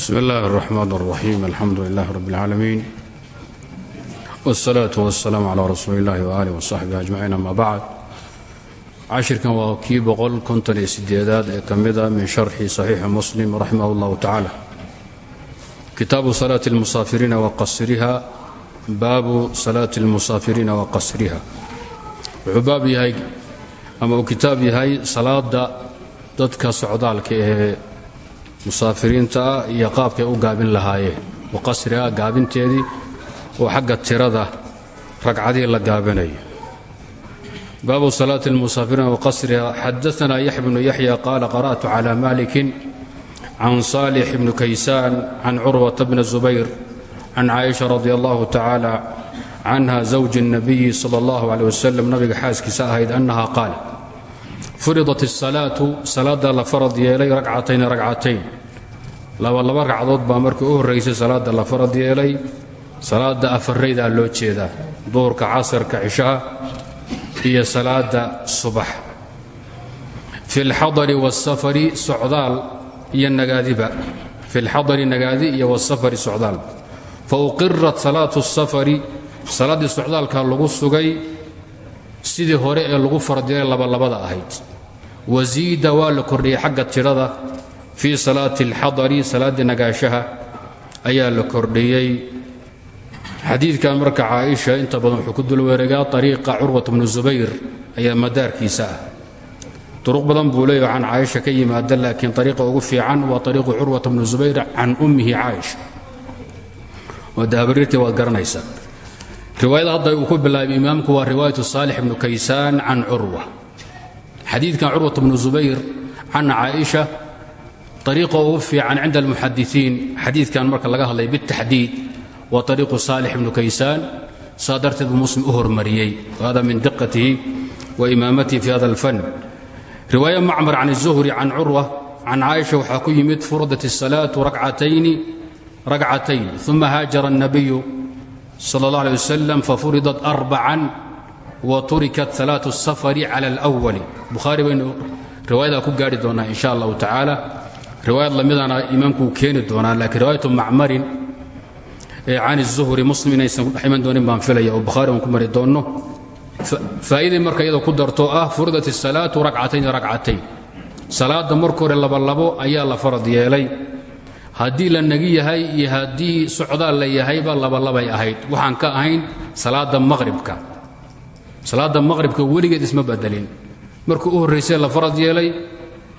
bsm اllahi الرحmn الرaxيim alxamdu لlah rb اlcaalamiin wالsalaaة wالsalaam عlى rasuuli اllahi وalih وصaxbih aجmaciin ama bacd cashirkan waa kii boqol konton iyo sideedaad ee ka mida min sharxi صaxiixi muslim raximah اllahu tacaala kitaabu salaaة اlmusaafiriina waqasriha baabu salaaةi اlmusaafiriina waqasriha wuxuu baab yahay ama uu kitaab yahay salaada dadka socdaalka ee musaafiriinta ah iyo qaabkay u gaabin lahaayeen waqasriha gaabinteedii oo xagga tirada ragcadii la gaabinayo baabu salaati اlmusaafiriina waqasriha xadaana yaxya bnu yaxya qaala qara'tu cala malikin can saalix bni kaysaan can curwata bni zubayr can caaisha radi allahu tacaala canha zawji الnabiyi sala اllahu alيh wasalam nabiga xaaskiisa ahayd annaha qaala furidat الsalaatu salaada la farad yeelay ragcatayn ragcatayn laba laba ragcadood baa markii u horraysay salaada la farad yeelay salaada afaraydaa loo jeedaa duhurka casarka cishaha iyo salaada subax fi اlxadari wاsafari socdaal iyo nagaadiba fi اlxadari nagaadi iyo wاsafari socdaal fauqirat salaatu الsafari salaaddii socdaalka lagu sugay sidii hore ee lagu farad yeelay labalabada ahayd. Wasiida waa la kordhiyey xagga tirada fii salaati alxadari salaaddii nagaashaha ayaa la kordhiyey. Xadiidkan marka caaisha inta badan wuxuu ku dulweeregaa ariiqa curwat bnu zubayr ayaa madaarkiisa ah. Duruq badan buu leeyaho can caaisha ka yimaada laakiin ariiqa ugu fiican waa ariiqu curwata bnu zubayr can ummihi caaisha. Waa dahabariirtii waad garanaysaa riwaayada hadda uu ku bilaabay imaamku waa riwaayatu saalix bnu kaysaan can curwa xadiidkan curwat bnu zubayr can caaisha ariiqa ugu fiican cinda almuxadisiin xadiidkan marka laga hadlay bitaxdiid waa ariiqu saalix bnu kaysaan saa darteed buu muslim u hormariyey hada min diqatihi wa imaamatihi fi hada alfan riwaaya macmar can الzuhri can curwa can caaisha waxaa ku yimid furadat الsalaatu rakcatayni ragcatayn uma haajara الnabiyu sala اllah alيه wasalam fafuridat arbacan wa turikat salaatu الsafari cala اlأwali bukhaari baynu riwaayadaa ku gaari doonaa in sha allahu tacaala riwaayad lamidana imaamku uu keeni doonaa laakiin riwaayatu macmarin ee can الzuhri muslim inaysan ku dhex iman doonin baan filaya oo bukhaari aan ku mari doonno faa'iday marka iyadoo ku darto ah furidat الsalaatu rakcatayn rakcatayn salaadda marka hore labalabo ayaa la farad yeelay haddii la nagi yahay iyo haddii socdaal la yahayba labalabay ahayd. Waxaan ka ahayn salaada maqhribka salaadda maqhribka weligeed isma bedelin. Markii u horraysay la farad yeelay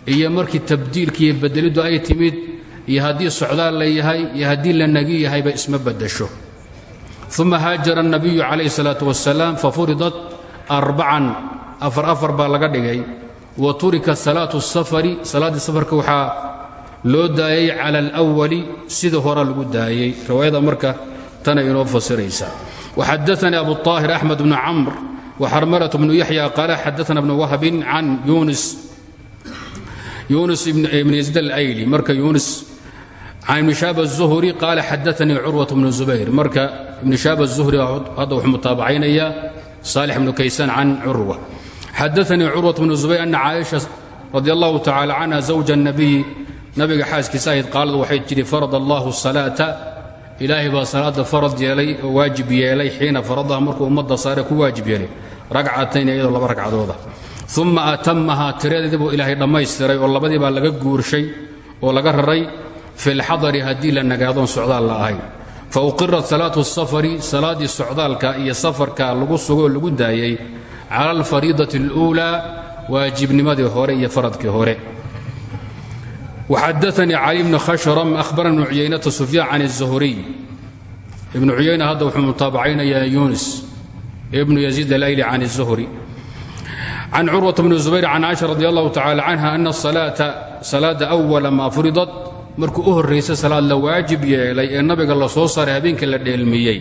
iyo markii tabdiilka iyo ay timid iyo haddii socdaal la yahay iyo haddii la nagi yahayba isma beddesho uma haajara annabiyu calayhi salaatu wasalaam fafuridat arbacan afar afar baa laga dhigay. Wa turika salaatu safari. Salaaddii safarka waxaa loo daayay cala alawali sida hora lagu daayey riwaayada marka tana inoo fasiraysa waxadaanii abu طaahir axmed bnu camr waxarmalat bnu yaxya qaala xadaana bnu wahbin can yunis yunis ibn yaziid alayli marka yunis can ibni shaab الzuhri qaala xadaanii curwat bnu zubayr marka ibni shaab الzuhri hadda wuxuu mutaabacaynayaa saalix bnu kaysaan can curwa xadaanii curwat bnu zubayr ana caaisha radi allahu tacala canha zawja الnabiyi nabiga xaaskiisa ahayd qaalad waxay tidhi farad allahu salaata. Ilaahay baa salaadda farad yeelay oo waajib yeelay xiina faradaha markuu ummadda saare ku waajib yeelay ragcatayn iyadoo laba ragcadooda. Uma atamahaa tiradeedii buu ilaahay dhammaystiray oo labadii baa laga guurshay oo laga raray fi lxadari haddii la nagaadoon socdaal la ahayn fa uqirat salaatu safari salaaddii socdaalka iyo safarka lagu sugo oo lagu daayey cala alfariidati اluulaa waajibnimadii hore iyo faradkii hore وxadaثnii cali bn khashrm ahbarana ibnu cuyaynata sufyaan can الzuhriy ibnu cuyayna hadda wuxuu mutaabacaynayaa yunis ibnu yaziid alayli can الzuhri can curwaة bni zubayr can caaisha radi allahu tacala canha ana الsalaaةa salaada أwala maa furidat markuu u horraysay salaad la waajib yeelay ee nabiga la soo saaray habeenkii la dheelmiyey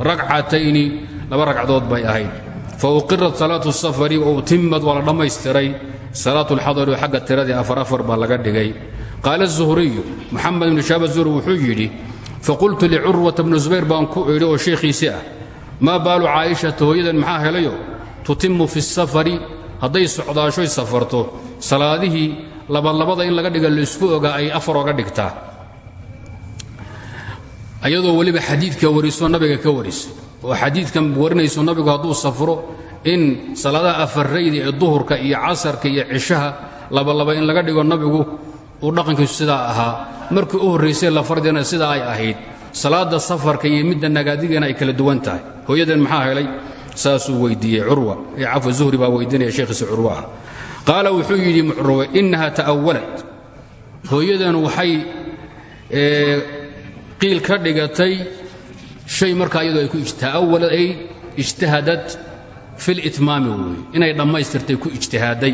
ragcatayni laba ragcadood bay ahayd fauqirat salaatu الsafari wautimad waa la dhammaystiray salaat اlxadari oo xagga tiradii afar afar baa laga dhigay qaala الzuhriyu moxamed ibnu shaab zuhri wuxuu yidhi faqultu licurwata bni zubayr baan ku idhi oo sheekhiisi ah maa baalu caa'ishata hooyadan maxaa helayo tutimu fi الsafari hadday socdaashoy safarto salaadihii labalabada in laga dhiga laysku ogaa ay afar oga dhigtaa ayadoo weliba xadiidka wariso nabiga ka warisay oo xadiidkan warinayso nabigu hadduu safro in salaadaha afarrayda ee duhurka iyo casarka iyo cishaha labalaba in laga dhigo nabigu uu dhaqankiisu sidaa ahaa markii u horraysay la fardina sidaa ay ahayd salaada safarka iyo midda nagaadigana ay kala duwan tahay. Hooyadeen maxaa helay? Saasuu weydiiyey curwa ee cafwa zuhri baa weydiinaya sheekhiisa curwa ah. Qaala wuxuu yidhi mucruwe innaha ta'awalat hooyadeenu waxay qiil ka dhigatay shay markaa iyadoo ay ku ta'awalad ay ijtahadad fi litmaami weeye. Inay dhammaystirtay ku ijtihaaday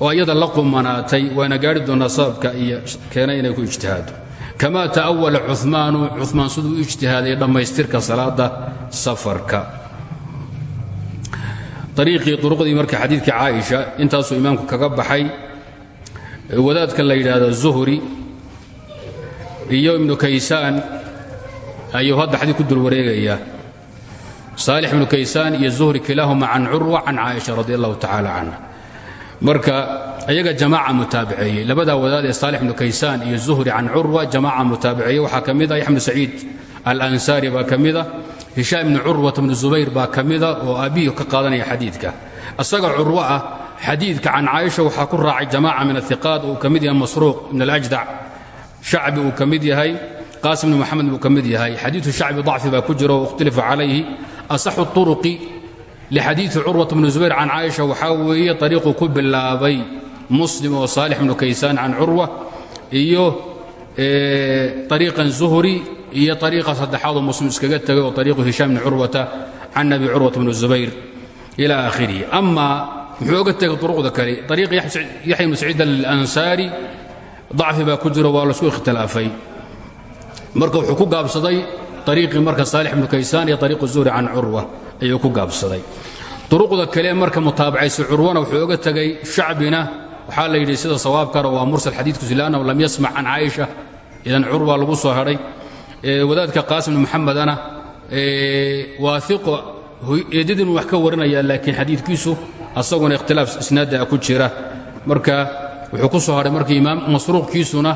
oo iyada la qumanaatay waana gaari doonnaa sababka iyo keenay inay ku ijtihaado. Kamaa ta'awala cumaanu cumaan siduu u ijtihaaday dhammaystirka salaada safarka. Ariiqii uruqdii marka xadiidka caaisha intaasuu imaamku kaga baxay wadaadka la yidhaahdo zuhri iyo ibnu kaysaan ayuu hadda xadiid ku dul wareegayaa saalix ibnu kaysaan iyo zuhri kilaahuma can curwa can caaisha radi allahu tacaala canha marka ayaga jamaaca mutaabiceeyey labadaa wadaad ee saalix ibnu kaysaan iyo zuhri can curwa jamaaca mutaabiceeyey waxaa ka mid ah yaxmed saciid alansaari baa ka mid ah hishaam ibnu curwata bnu mida oo aabbihi ka qaadanaya xadiidka. Asaga curwo ah xadiidka can caaisha waxaa ku raacay jamaaca min ahiqaat uu ka mid yahay masruuq ibn alajdac shacbi uu ka mid yahay qaasim ibnu maxamed buu ka mid yahay. Xadiidu ku jira oo ikhtilifa calayhi. Asaxu turuqi lixadiidi curwata bnu zubayr can caaisha waxaa weeye ariiquu ku bilaabay muslim oo saalix ibnu kaysaan can curwa iyo ariiqan zuhri iyo ariiqa saddexaadoo muslim iskaga tegay oo ariiqu hishaam bni curwata can abi curwata bni zubayr ila aakhirihi ama muxuu oga tegay uruqda kale ariiq yaxya ibnu saciid alansaari dacfi baa ku jiro waa la isku ikhtilaafay marka wuxuu ku gaabsaday ariiqii marka saalix ibnu kaysaan iyo ariiqu zuhri can curwa ayuu ku gaabsaday. Uruqda kale marka mutaabacaysa curwana wuxuu oga tegay shacbina. Waxaa la yidhi sida sawaabkana waa mursal xadiidkiisu liannahu lam yasmac can caaisha. Idan curwa lagu soo hadhay. Wadaadka qaasim bn muxamedana waa iqo eedadin wax ka warinaya laakiin xadiidkiisu asaguna ikhtilaaf isnaada ku jira. Marka wuxuu ku soo hadhay marka imaam masruuqkiisuna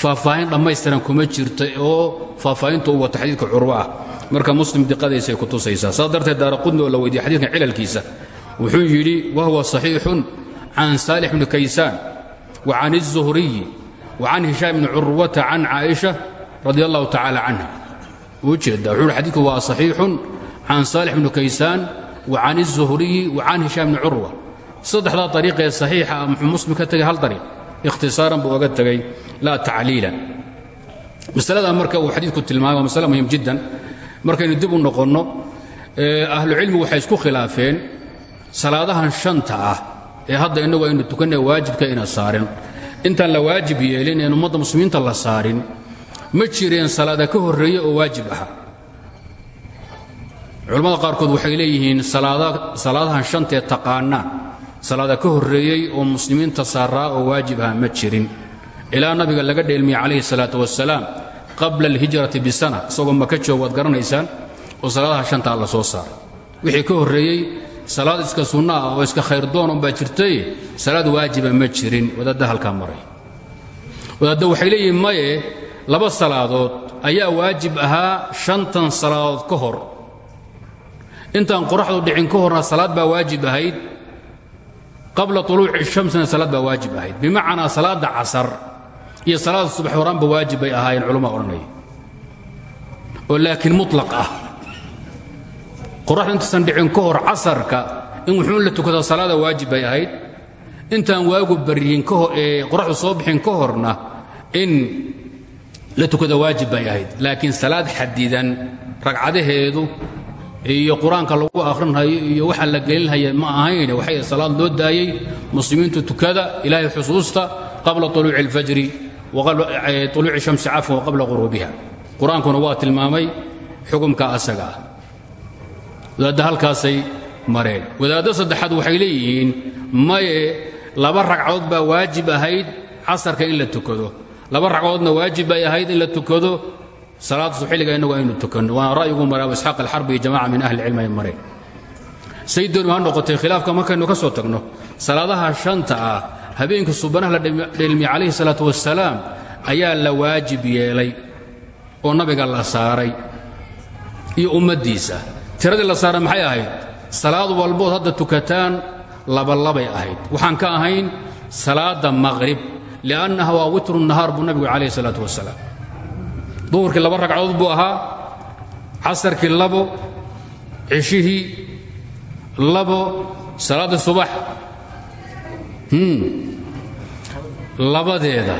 faahfaahin dhammaystiran kuma jirta oo faahfaahinta uu wato xadiidka marka muslim diqadaysay ku tusaysaa saas darteed daara qudni oo la weydiye xadidkan cilalkiisa wuxuu yidhi wahuwa صaxiixun can saalix bni kaysaan wa can الzuhriyi wa can hishaam bni curwata can caaisha radi allahu tacaala canha uu jeeda wuxuu hi xadidku waa saxiixun can saalix bni kaysaan wa can الzuhriyi wa can hishaam bni curwa saddexdaa ariiqee saxiixa ah muxuu muslim ka tegay hal ariiq ikhtisaaran buu oga tegay laa tacliilan masalada marka uu xadiidku tilmaamay waa masale muhim jiddan markaynu dib u noqonno ahlucilmi waxay isku khilaafeen salaadahan shanta ah ee hadda innagu aynu tukanay waajibka ina saarin. Intaan la waajib yeelin een ummadda muslimiinta la saarin ma jireen salaada ka horreeye oo waajib aha. Culammada qaarkood waxay leeyihiin salaadahan shantee taqaanaan salaada ka horreeyey oo muslimiinta saaraa oo waajib aha ma jirin. Ilaa nabiga laga dheelmiyey calayhi salaatu wasalaam qabla alhijrati bisana isagoo maka joog waad garanaysaan oo salaadaha shantaa la soo saaray wixii ka horreeyey salaad iska sunna ah oo iska khayrdoon unbaa jirtay salaad waajiba ma jirin. Wadaadda halkaa maray. Wadaadda waxay leeyihiin maye laba salaadood ayaa waajib ahaa shantan salaadood ka hor. Intaan qoraxdu dhicin ka horna salaad baa waajib ahayd. Qabla uluuci shamsina salaad baa waajib ahayd. Bimacnaa salaadda casar iyo salaada subax horaanba waajib bay ahaayeen culamaa odhanaya. Oo laakiin mutlaq ah. Qoraxdu intaysan dhicin ka hor casarka in wuxuu la tukadaa salaada waajib bay ahayd. Intaan waagu baryin qoraxdu soo bixin ka horna in la tukada waajib bay ahayd. Laakiin salaad xadidan ragcadaheedu iyo qur'aanka lagu akhrinhayo iyo waxa la gelinhaya ma ahayn. Waxay salaad loo daayey muslimiintu tukada ilaahay xusuusta qabla uluuci اlfajri uluuci shamsi cafwan waqabla quruubiha qur'aankuna waa tilmaamay xukumka asaga ah wadaadda halkaasay mareen wadaaddo saddexaad waxay leeyihiin maye laba ragcadood baa waajib ahayd casarka in la tukado laba ragcadoodna waajib bay ahayd in la tukado salaadsu xilliga innagu aynu tukanno waana ra'yigu maray abu isxaaq alxarbi iyo min ahli cilmi ay mareen say dooni ha noqotay khilaafka markaynu ka soo tagno salaadaha shanta ah habeenkii subanaha la dheelmiyey calayhi salaatu wasalaam ayaa la waajib yeelay oo nabiga la saaray iyo ummaddiisa. Tiradii la saaray maxay ahayd? Salaad walbood hadda tukataan labalabay ahayd. Waxaan ka ahayn salaadda maqrib li'annaha waa witru nahaar buu nabigu calayh isalaatu wasalaam duhurkii laba ragcadood buu ahaa casarkii labo cishihii labo salaadda subax labadeeda.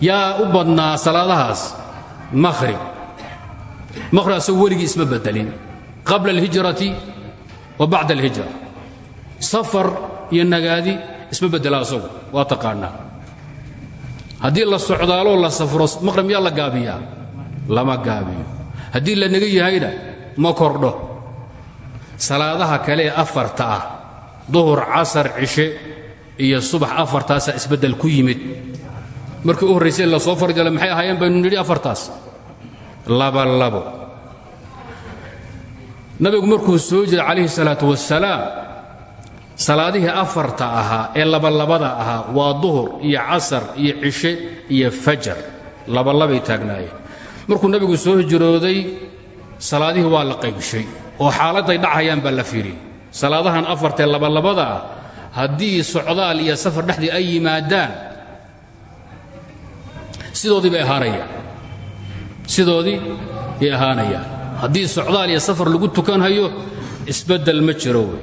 Yaa u badnaa salaadahaas maqhrib maqhrib asagu weligii isma bedelin. Qabla alhijrati wa bacda alhijra. Safar iyo nagaadi isma bedela asagu waa taqaanaa haddii la socdaaloo la safro maqhrib miyaa la gaabiyaa? Lama gaabiyo. Haddii la naga yahayna ma kordho. Salaadaha kale ee afarta ah duhur casar cishe iyo subax afartaasaa isbeddel ku yimid. Markii u horraysay la soo farjala maxay ahaayeen baynu nidhi afartaas? Labalabo nabigu markuu soo jeeda calayhi salaatu wasalaam salaadihii afarta ahaa ee labalabada ahaa waa duhur iyo casar iyo cishe iyo fajar. Labalabay taagnaayeen. Markuu nabigu soo hijrooday salaadihii waa la qaybshay oo xaaladday dhacayaan baa la fiiriyey salaadahan afartee labalabada ah haddii socdaal iyo safar dhexdii ay yimaadaan sidoodii bay ahaanayaan. Sidoodii bay ahaanayaan. Haddii socdaal iyo safar lagu tukanhayo isbeddel ma jiro wey.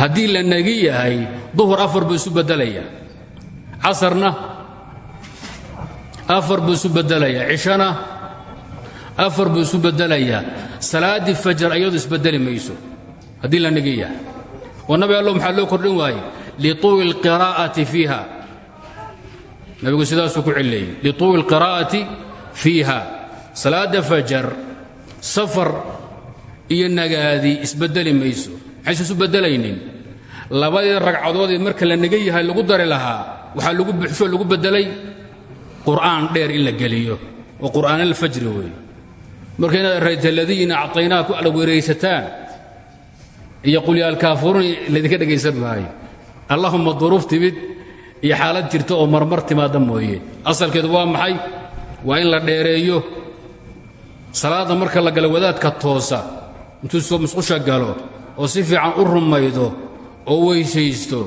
Haddii la nagi yahay duhur afar buu isu beddelayaa. Casarna afar buu isu beddelayaa. Cishana afar buu isu beddelayaa. Salaaddii fajar ayadu isbeddeli mayso haddii la nagi yahay oo nabi allo maxaa loo kordhin waaye lituwi اlqiraa'ati fiiha nabigu sidaasuu ku cilleeyey lituwi اlqiraa'ati fiiha salaadda fajar safar iyo nagaadi isbeddeli mayso maxayse isu beddelaynin labadii ragcadoodee marka la naga yahay lagu dari lahaa waxaa lagu buxsho lagu beddelay qur'aan dheer in la geliyo oo qur'aan alfajri weeye marka inaad rayta ladiina acطaynaa ku ala weeraysataan iyo qulyaalkaafuruun laydinka dhegaysan maayo allahumma duruuf timid iyo xaalad jirta oo marmar timaadda mooye asalkeedu waa maxay waa in la dheereeyo salaadda marka la galo wadaadka toosa intuu soo musqusha galo oo si fiican u rumaydo oo weysaysto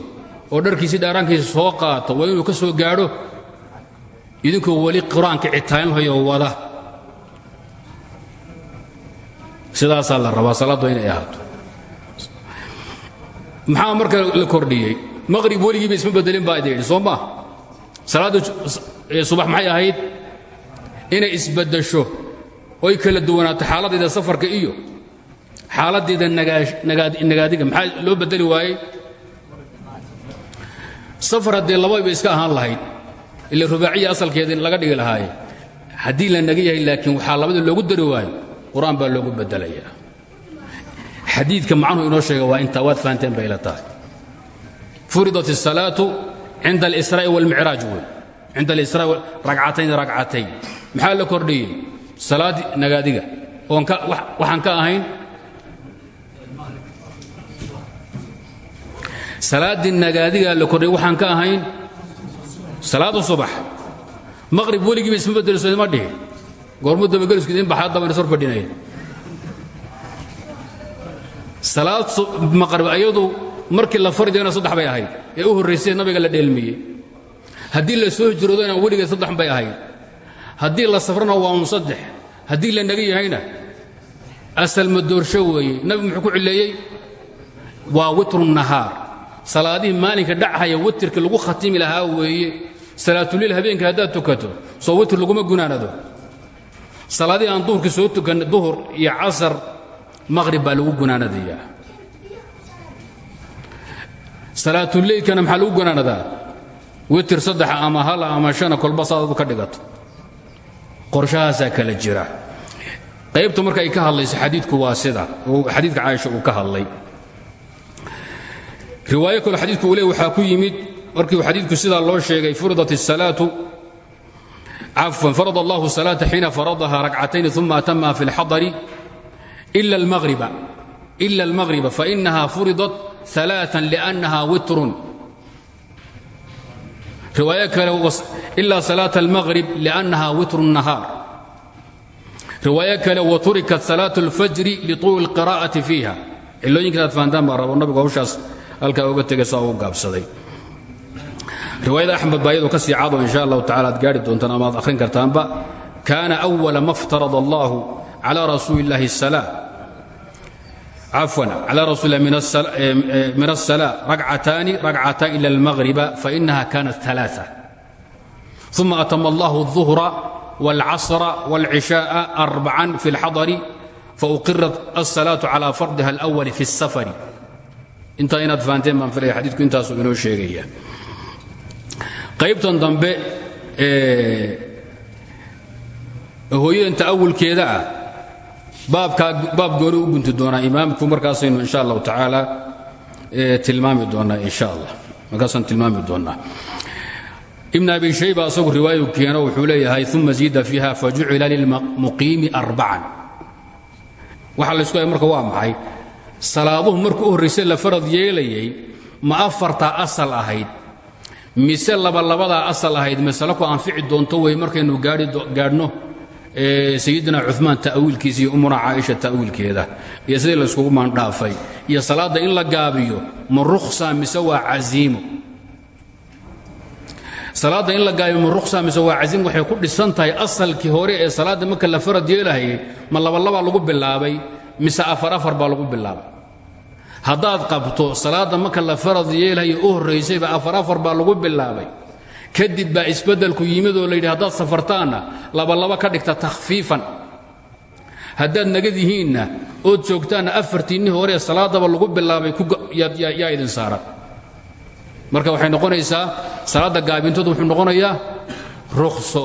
oo dharkiisi dhaaraankiisa soo qaato waa inuu ka soo gaadho idinkoo weli qur'aanka citaanhayo wada sidaasaa la rabaa salaaddu inay ahaato maxaa marka la kordhiyey maqrib weligiiba isma bedelin baa idin yidhi soo subax maxay ahayd? Inay isbaddasho oy kala duwanaato xaaladdeeda safarka iyo xaaladdeeda nagaadiga. Maxaa loo beddeli waayey? Safar haddee labaiba iska ahaan lahayd ila rubaaciya asalkeeda laga dhigi lahaaye haddii la naga laakiin waxaa labada loogu dari waayo qur'aan baa loogu beddelayaa xadiidka macnuhu inoo sheega waa intaa waad fahanteen bay ila tahay furidat الsalaatu cinda اlsraa'i wاlmicraaj wey cinda اlsraa ragcatayn ragcatayn maxaa la kordhiyey salaad nagaadiga oon waxaan ka ahayn salaaddii nagaadigaa la kordhiyey waxaan ka ahayn salaada subax maqrib weligiiba isma beddelso idima dhihi goormu dabagelisku idin baxaa daba sor fadhinaya salaad maqrib ayadu markii la fardayna saddex bay ahayd. Ee u horraysay nabiga la dheelmiyey. Haddii la soo hijroodana weligeed saddex bay ahayd. Haddii la safrana waa un saddex. Haddii la naga yahayna asal madoorsho weeye. Nabigu muxuu ku cilleeyey waa witru nahaar. Salaadihii maalinka dhachaya witirka lagu khatimi lahaa weeye. Salaatuliil habeenka haddaad tukato soo witir laguma gunaanado. Salaadihii aan duhurkii soo tukan duhur iyo casar maqhrib baa lagu gunaanadayaa salaatuleylkana maxaa lagu gunaanadaa witir saddexa ama hala ama shana kolba saadadu ka dhigato qorshahaasaa kala jira qaybta marka ay ka hadlayso xadiidku waa sida xadiidka caaisha uu ka hadlay riwaayo kale xadiidku uu le waxaa ku yimid markii xadiidku sidaa loo sheegay furidat الsalaatu cafwan farad allahu الsalaata xiina faradaha rakcatayn uma atamaha fi اlxadari ila اlmagriba fainaha furidat ثaلaaثa لأnnaha witrun riwaayo kale ila salaaة اlmaghrib لأnnaha witru الnahaar riwaayo kale waturikat salaat اlfajri lituuli اlqira'ati fiiha cilooyinkan aad fahantaan baa rabo nabigu hawshaas halkaa uga tegay saa ugu gaabsaday riwaayada axmed baa iyadoo ka sii cado insha allahu tacala aad gaari doontaan ama aad akhrin kartaanba kaana أwala ma اftarada allahu calى rasuuli اllahi الsalaa cafwan calى rasuuli lah min الsalaa ragcataani ragcataan ila اlmagriba fainaha kanat ثalaaثة ثuma atama allah الظuhra والcصر والعشاء أربعا في الxضر فأقiرت الصلاaة على فرضها الأول في السفر intaa inaad fahanteen baan filaya xadiidku intaasu inoo sheegaya qaybtan dambe hooyadan ta'awulkeeda ah baabkaa baab gooni u gunti doonaa imaamku markaasaynu insha allahu tacaala tilmaami doonaa insha allah. Markaasaan tilmaami doonaa ibn abi shayba asagu riwaayu keeno wuxuu leeyahay uma ziida fiiha fajucila lilmuqiimi arbacan waxa laysku marka waa maxay? Salaaduhu markuu u horraysay la farad yeelayay ma afartaa asal ahayd mise labalabadaa asal ahayd masale ku anfici doonto wey markaynu gaadhno sayidina cumaan ta'wiilkiisa iyo umuna caaisha ta'wiilkeeda iyo sidii layskugu maandhaafay iyo salaadda in la gaabiyo ma rukhsa mise waa in la gaabiyo ma rukhsa mise waa casiim waxay ku dhisan tahay asalkii hore ee salaadda marka la farad yeelahayay ma labalabaa lagu bilaabay mise afar afar baa lagu bilaabay? Haddaad qabto salaadda marka la farad yeelhayo u horraysayba afar afar baa lagu bilaabay kadib baa isbeddelku yimid oo layidhi haddaad safartaanna labalaba ka dhigta takhfiifan haddaad nagad yihiinna ood joogtaanna afartiinnii horee salaaddaba lagu bilaabay yaa idin saaran marka waxay noqonaysaa salaadda gaabintoodu wuxuu noqonayaa rukhso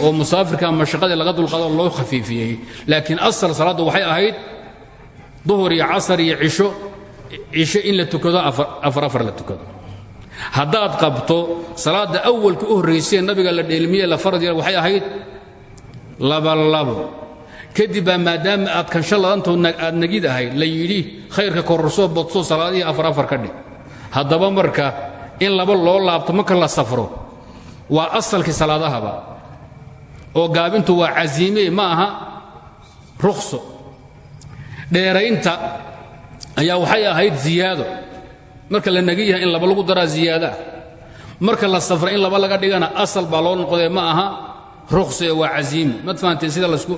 oo musaafirka mashaqadii laga dulqaado loo khafiifiyey. Laakiin asal salaadda waxay ahayd duhur iyo casar iyo cisho cisho in la tukado afar afar la tukado haddaad qabto salaadda awalka u horraysee nabiga la dheelmiye la farad yeel waxay ahayd labalabo kadib baa maadaama aad kansho ladantood aad nagid ahayd la yidhi khayrka kororso badso salaadihii afar afar ka dhig. Haddaba marka in laba loo laabto marka la safro waa asalkii salaadahaba. Oo gaabintu waa casiime ma aha rukhso dheeraynta ayaa waxay ahayd ziyaado marka la nagan yahay in laba lagu daraa ziyaadaa marka la safra in laba laga dhigana asal baa loo noqdee ma aha ruqsi waa casiimi mad fahanteen sida lasku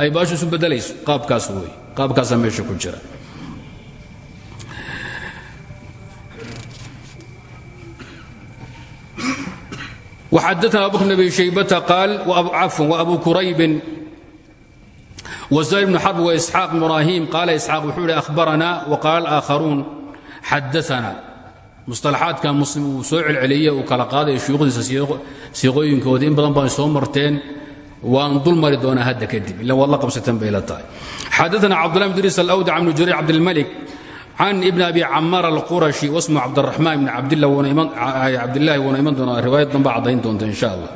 ay baashu isu beddelayso? Qaabkaas wey qaabkaasaa meesha ku jira. Xadana abu bn abi shaybata qaal cafwan waabu kuraybin wasayd bnu xarb waisxaaq ibraahim qaala isxaaq wuxuu ihi ahbaranaa waqaala aakharuun xadaana musطalaxaadka muslim uu soo celceliye uu kala qaadaya shuyuukhdiisa siiqooyinkooda in badan baan soo marteen waan dul mari doonaa hadda kadib ila waad la qabsateen bay la tahay xadaana cabdullah bn idriis alawdac bnu jariir cabdilmalik can ibn abi camaar alqurashi wasmu cabdiraxmaan bn cabdilaahi wuuna iman doonaa riwaayadan baa caddayn doonta insha allah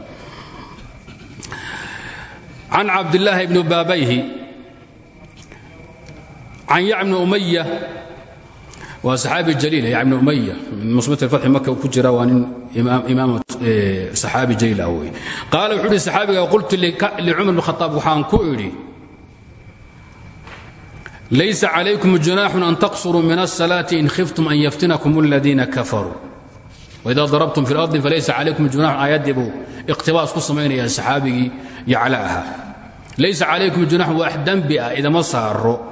can cabdillaahi bni baabayhi can yacbni umaya waa saxaabi jaliil yacni ibnu umaya min musnati alfatxi maka ku jira waa nin imaam eh, saxaabi jaliil ah wey wuxuu ihi saxaabiga qultu licumar bn khataab waxaan ku idhi laysa calaykum junaaxun an taqsuruu min asalaati in khiftum an yaftinakum aladiina kafaruu. Waidaa darabtum fi lardi falaysa calaykum junaxun aayaddii buu iqtibaas ku samaynayaa saxaabigii yacla ahaa laysa calaykum junaxun wax dembi ah idama saaro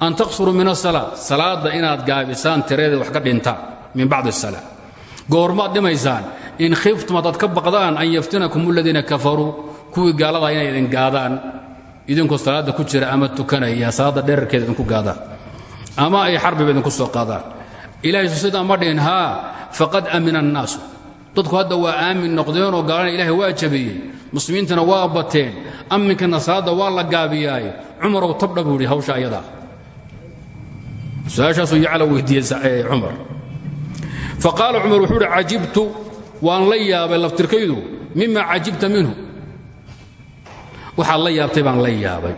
an taqsuruu min asalaa salaada inaad gaabisaan tireeda wax ka dhintaan min bacd asala goormaad dhimaysaan in khiftum haddaad ka baqdaan an yaftinakum aladiina kafaruu kuwii gaaladaa inay idin gaadaan idinkoo salaadda ku jira ama tukanaya salaadda dherarkeeda idinku gaadaan ama ay xarbiba idinku soo qaadaan ilahay sida ma dhihin faqad amina annaasu dadku hadda waa aamin noqdeenoo gaalana ilaahay waa jabiyey muslimiintana waa bateen amminkana salaadda waa la gaabiyaaye umar tabdha buu hawsha ayadaa su-aashaasuu yacla weydiiyey cumar fa qaala cumar wuxuu uhi cajibtu waan la yaabay laftirkaydu mima cajibta minhu waxaad la yaabtay baan la yaabay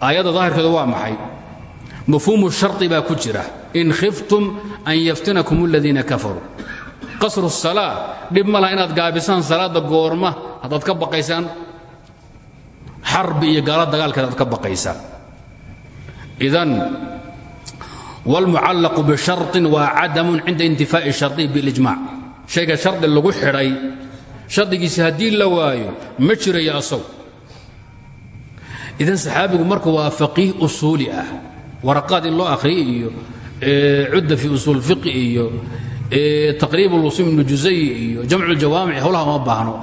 aayadda daahirkeedu waa maxay mafhuumu sharطi baa ku jira in khiftum an yaftinakum اladiina kafaruu qasru الsalaa dhib ma laha inaad gaabisaan salaadda goorma haddaad ka baqaysaan xarbi iyo gaalo dagaalkeed aad ka baqaysaa idan wاlmucallaqu bisharin waa cadamun cinda intifaa'i sharطihi biاlijmac shayga shardi lagu xidhay shardigiisi haddii la waayo ma jirayo asagu idan saxaabigu marka waa faqiih usuuli ah waraqaad in loo akhriyo iyo cudda fi usuul fiqi iyo taqriib اlusuul ibnu jusay iyo jamcu اljawaamic howlaha uma baahno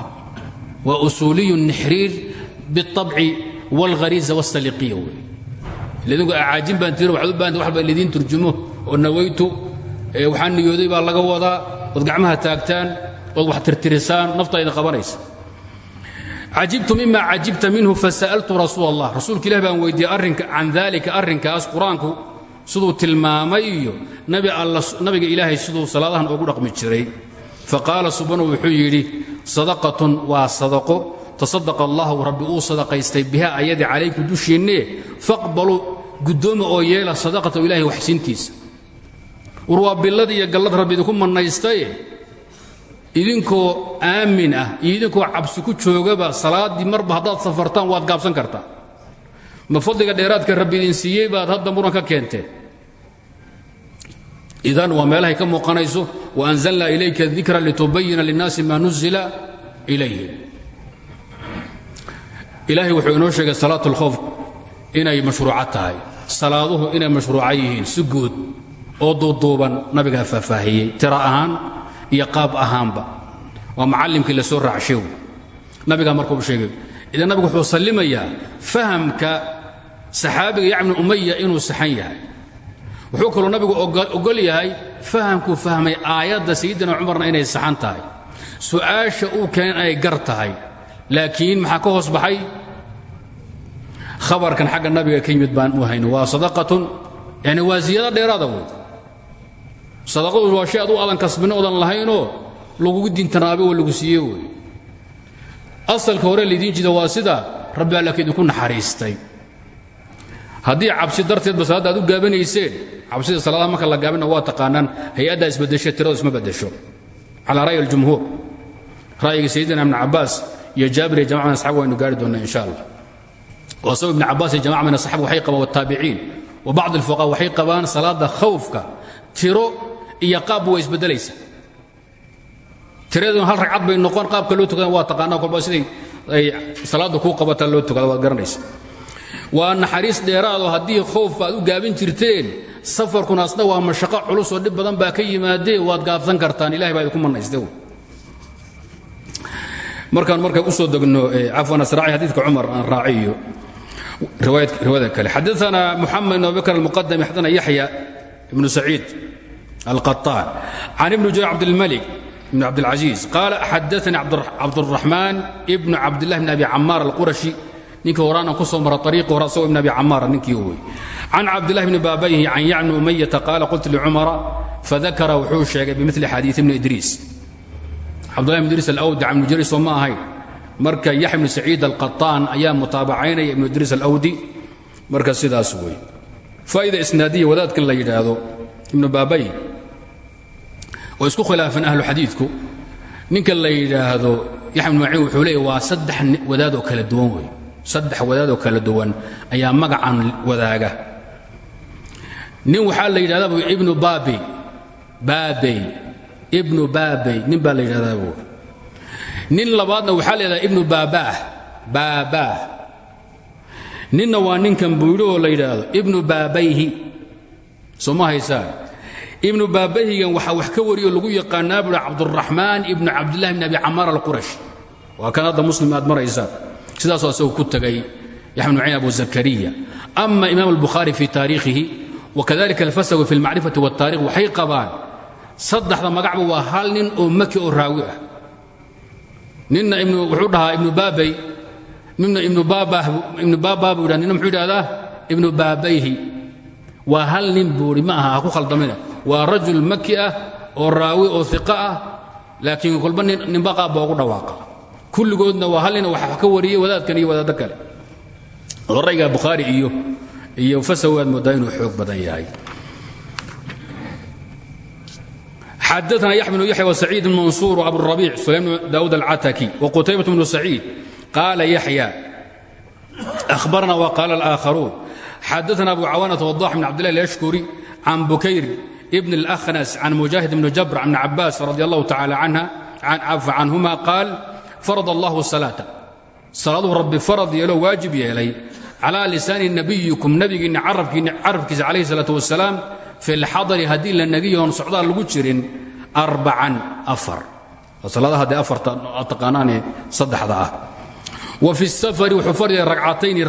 waa usuuliyu nixriir biاطabci wاlghariiza wاsaliqiya wey idinku acaajin baan tiri waxaad u bahanta wax baa turjumo oo nawaytu waxaan niyooday baa laga wadaa ood gacmaha taagtaan ood wax tirtirisaan nafta idin qabanaysa cajibtu mima minhu fasa'altu rasuul allah rasuulka baan weydiiyey arrinka can dalika arrinkaas qur'aanku siduu tilmaamay iyo nabiga ilaahay siduu salaadahan ugu dhaqmi jiray faqaala subanu wuxuu yidhi sadaqatun waa sadaqo tasadaqa allahu rabbi uu sadaqaystay biha ayadii calaykum dushiinne faqbaluu guddooma oo yeela sadaqata ilahay waxsiintiisa war waa billad iyo gallad rabbi idinku mannaystaye idinkoo aamin ah iyo idinkoo cabsi ku joogaba salaaddii marba haddaad safartaan waad gaabsan kartaa. Ma fadliga dheeraadka rabbi idin siiyey baad hadda muran ka keenteen idan waa meelahay ka muuqanayso waanzalnaa ilayka dikra litubayina linnaasi maa nuzila ilayhim ilaahay wuxuu inoo sheegay salaat اlkhowf inay mashruuca tahay salaaduhu inay mashruuca yihiin si guud oo duuduuban nabigaa faahfaahiyey tira ahaan iyo qaab ahaanba. Waa macallimkii la soo raacshew nabigaa markuu sheegay idan nabigu wuxuu sallimayaa fahamka saxaabiga yacni umaya inuu saxan yahay. Wuxuu kaloo nabigu ogol yahay fahamkuu fahmay aayadda sayidina cumarna inay saxan tahay. Su'aasha uu keenay inay gar tahay. Laakiin maxaa ka hoos baxay khabarkan xagga nabiga ka yimid baan u hayno waa sadaqatun yani waa ziyado dheeraada wey sadaqadu waa shay aduu adan kasbino odan lahaynoo lagugu diintanaabe oo lagu siiye wey asalka hore laydiin jida waa sida rabbi alla ka idinku naxariistay. Haddii cabsi darteedba salaadda aad u gaabanayseen cabsida salaadaha marka la gaabina waa taqaanaan hay'addaa isbadesho tiradu isma badesho calaa ra'yi aljumhuur. Ra'yiga sayidina ibn cabbaas iyo jaabir iyo jamaca min asxaab waynu gaari doonnaa insha wasaw ibn cabbaas iyo jamaca min asxaab waxay qabaan wataabiciin wa bacd alfuqaha waxay qabaan salaadda khawfka tiro iyo qaabba way isbeddelaysa tiradun hal ragcad bay noqon qaabka loo tukada waa taqaanaa kolba siday ay salaadda kuu qabataa loo tukada waad garanaysa. Waa naxariis dheeraadoo haddii khowfka aad u gaabin jirteen safarkuna asna waa mashaqo culus oo dhib badan baa ka yimaadee waad xadaana muxamed ibn abubakr almuqadami xadaana yaxya ibnu saciid alqaطaan can ibni jurayr cabdilmalik ibn cabdilcaziiz qaala xadaanii cabduraxmaan ibnu cabdillahi bn abi camaar alqurashi. Ninkii horaanan ku soo mara ariiqi hore asagoo ibn abi camaara ninkii wey can cabdillahi bni baabayhi can yacni umayata qaala qultu licumara fadakara wuxuu sheegay bimili xadiid ibni idriis cabdullahi ibn idriis alawdi can ibnu jariis soo ma ahayn marka yaxya ibnu saciid alqaطaan ayaa mutaabacaynaya ibnu idriis alawdi. Marka sidaas wey faa'ida isnaadiya wadaadkan la yidhaahdo ibnu baabay oo isku khilaafan ahlu xadiidku ninka la yidhaahdo yaxya ibnu maciin wuxuu leeyahy waa saddex wadaadoo kala duwan wey saddex wadaadoo kala duwan ayaa magacan wadaaga. Nin waxaa la yidhahdaa ibnu baabey baabey ibnu nin baa la yidhahdaa bu nin labaadna waxaa la yidhahdaa ibnu baabaah baabaah ninna waa ninkan buydho oo la yidhaahdo ibnu baabayhi. Soo ibnu baabayhigan waxaa wax ka wariyoo lagu yaqaanaa buhi cabduraxmaan ibnu cabdillahi bn abi camaar alqurash waa kan hadda muslim aad maraysaan. Sidaasoo asagu ku tegay yaxya bn maciin abu zakariya. Ama imaam albukhaari fi taariikhihi wakadalika alfasawi fi almacrifati waltaarikh waxay qabaan saddexda magacba waa hal nin oo maki oo raawi ah ninna wuxuu dhahaa ibnu baabay. Ninna ibnu baabah buu yidhahda ninna muxuu yidhahdaa ibnu baabayhi. Waa hal nin buuri ma aha ha ku khaldamina. Waa rajul maki ah oo raawi oo iqa ah laakiin kolba ninba qaab baa ugu dhawaaqa. Kulligoodna waa hal nin wax ka wariyey wadaadkan iyo wadaaddo kale. Horayga bukhaari iyo iyo fasawi aad moodaa inuu xoog badan yahay xadaثna yaحya بن yaحya وسacيid بن mansuur وabu الرaبيع سulaym بن daawud الcataki وqutaybaة بن سacيid qaala yaحya أخبرنا وقال الآخرون حدثنا أبو عوانة وضاح بن عبد الله اليشكري عن بكير ابن الأخنس عن مجاهد بن جبر عن عباس رضي الله تعالى عنها عن عفو عنهما قال فرض الله الصلاة صلاة رب فرض يلو واجب يلي على لسان نبيكم نبي عربك عربك عليه الصلاة والسلام في الحضر هدي Ah. atayni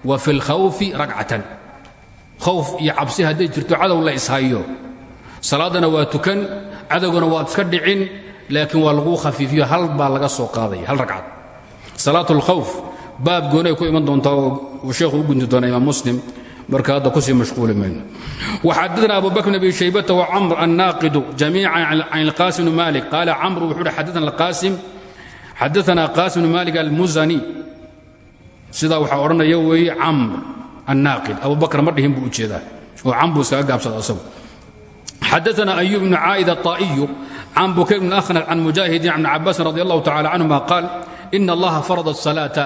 wa fi lkhawfi racatan khawf iyo cabsi hadday jirto cadow la ishayo. Salaadana waa tukan cadowgana waad iska dhicin laakiin waa laguu khafiifiyo hal baa laga soo qaadaya hal racad salaat اlkhawf baab goonay ku iman doontaa oo sheekhu gunti doona muslim marka hadda ku sii mashquuli mayno. Waxadana abu bakr abi shaybata wacamr annaaqidu jamiican can ilqaasim bni malik qaala camr wuxuu uhi xadaanaa qaasim bni malik almuzani. Sidaa waxaa odhanaya weeye camr annaaqid. Abu bakr ma dhihin buu u oo cam buu iskaga gaabsada asagu xadaana ayub bnu caa'id aطaa'iyu can bukayr bni akhnad can mujaahidin can bni cabaasin radi allahu tacala canhuma qaal ina allaha farada salaata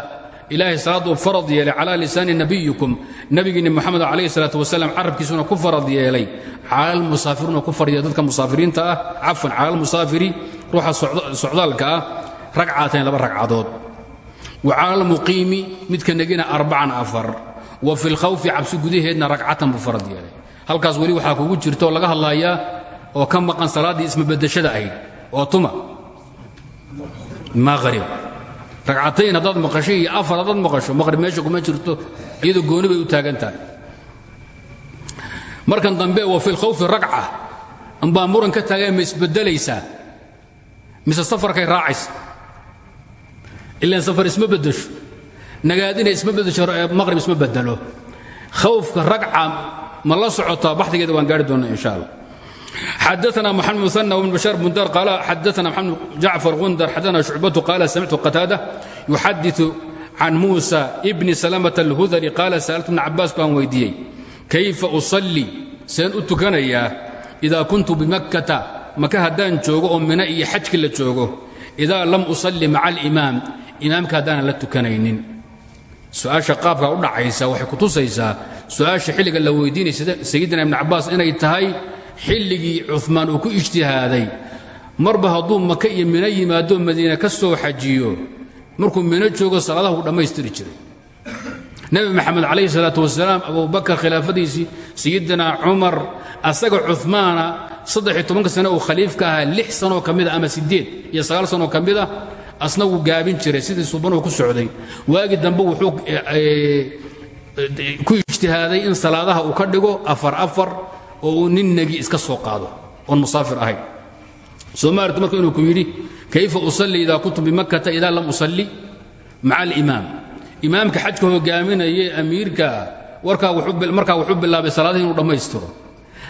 ilaahay salaaduu farad yeelay calaa lisaani nabiyikum nabigiinni moxamed calayhi salaat wasalaam carabkiisuna ku farad yeelay. Cala almusaafiriina ku farad yeelay dadka musaafiriinta ah. Cafwan cala almusaafiri ruuxa socdaalka ah. laba ragcadood wa cala almuqiimi midka negina arbacan afar. Wa fi lkhawfi cabsi gudaheedna ragcatan buu farad yeelay. Halkaas weli kugu jirta oo laga hadlayaa oo ka maqan salaaddii ismabadashada ahayd. Oo tuma. Maqhrib ragcatayn haddaad maqasho iyo afar haddaad maqasho maqrib meesha kuma jirto iyadoo gooni bay u taagan markan dambe wa filkhawfi ragca ambaa muran ka taagaya ma isbeddelaysaa mise safarkay raacaysa. Ilaan safar isma beddesho nagaadina isma beddesho maqrib isma beddelo. Khawfka ragca ma la socotaa baxdigeeda waan gaari doonnaa insha allah xadana mxamed muana bn bashaar bundar qaal xadana maxamed jacfar gundar xadana shucbatu qaala samictu qataada yuxadiu can muusa bni salamata alhudari qaala sa'altu bna cabaas baan weydiiyey kayfa usallii seen u tukanayaa idaa kuntu bimakkata maka haddaan joogo oo mina iyo xajki la joogo idaa lam usalli maca alimaam imaamka haddaanan la tukanaynin su'aasha qaabkaa u dhacaysa waxay kutusaysaa su'aasha xilliga la weydiinaya sayidina xilligii cumaan uu ku ijtihaaday. Marba hadduu maka iyo mino yimaado madiine ka soo xajiyo markuu mino joogo salaadaha uu dhammaystiri jiray. Nebi maxamed calayhi salaatu wasalaam abubakar khilaafadiisii sayidina cumar asaga cumaana tobanka sane uu khaliifka ahaa lix sanoo ka mida ama siddeed iyo sagaal sanoo ka mid a asna wuu gaabin jiray sidii subanuhu ku socday. Waagi dambe wuxuu ku ijtihaaday in salaadaha uu ka dhigo afar afar oo nin negi iska soo aado oon musaair ahayn. Sooma argti marka inuu ku yidhi kayfa usalli idaa kuntu bimakkata idaa lam usalli? Maca alimaam. Imaamka xajka hogaaminaya amiirkaa markaa wuxuu bilaabay salaadihi inuu dhammaystiro.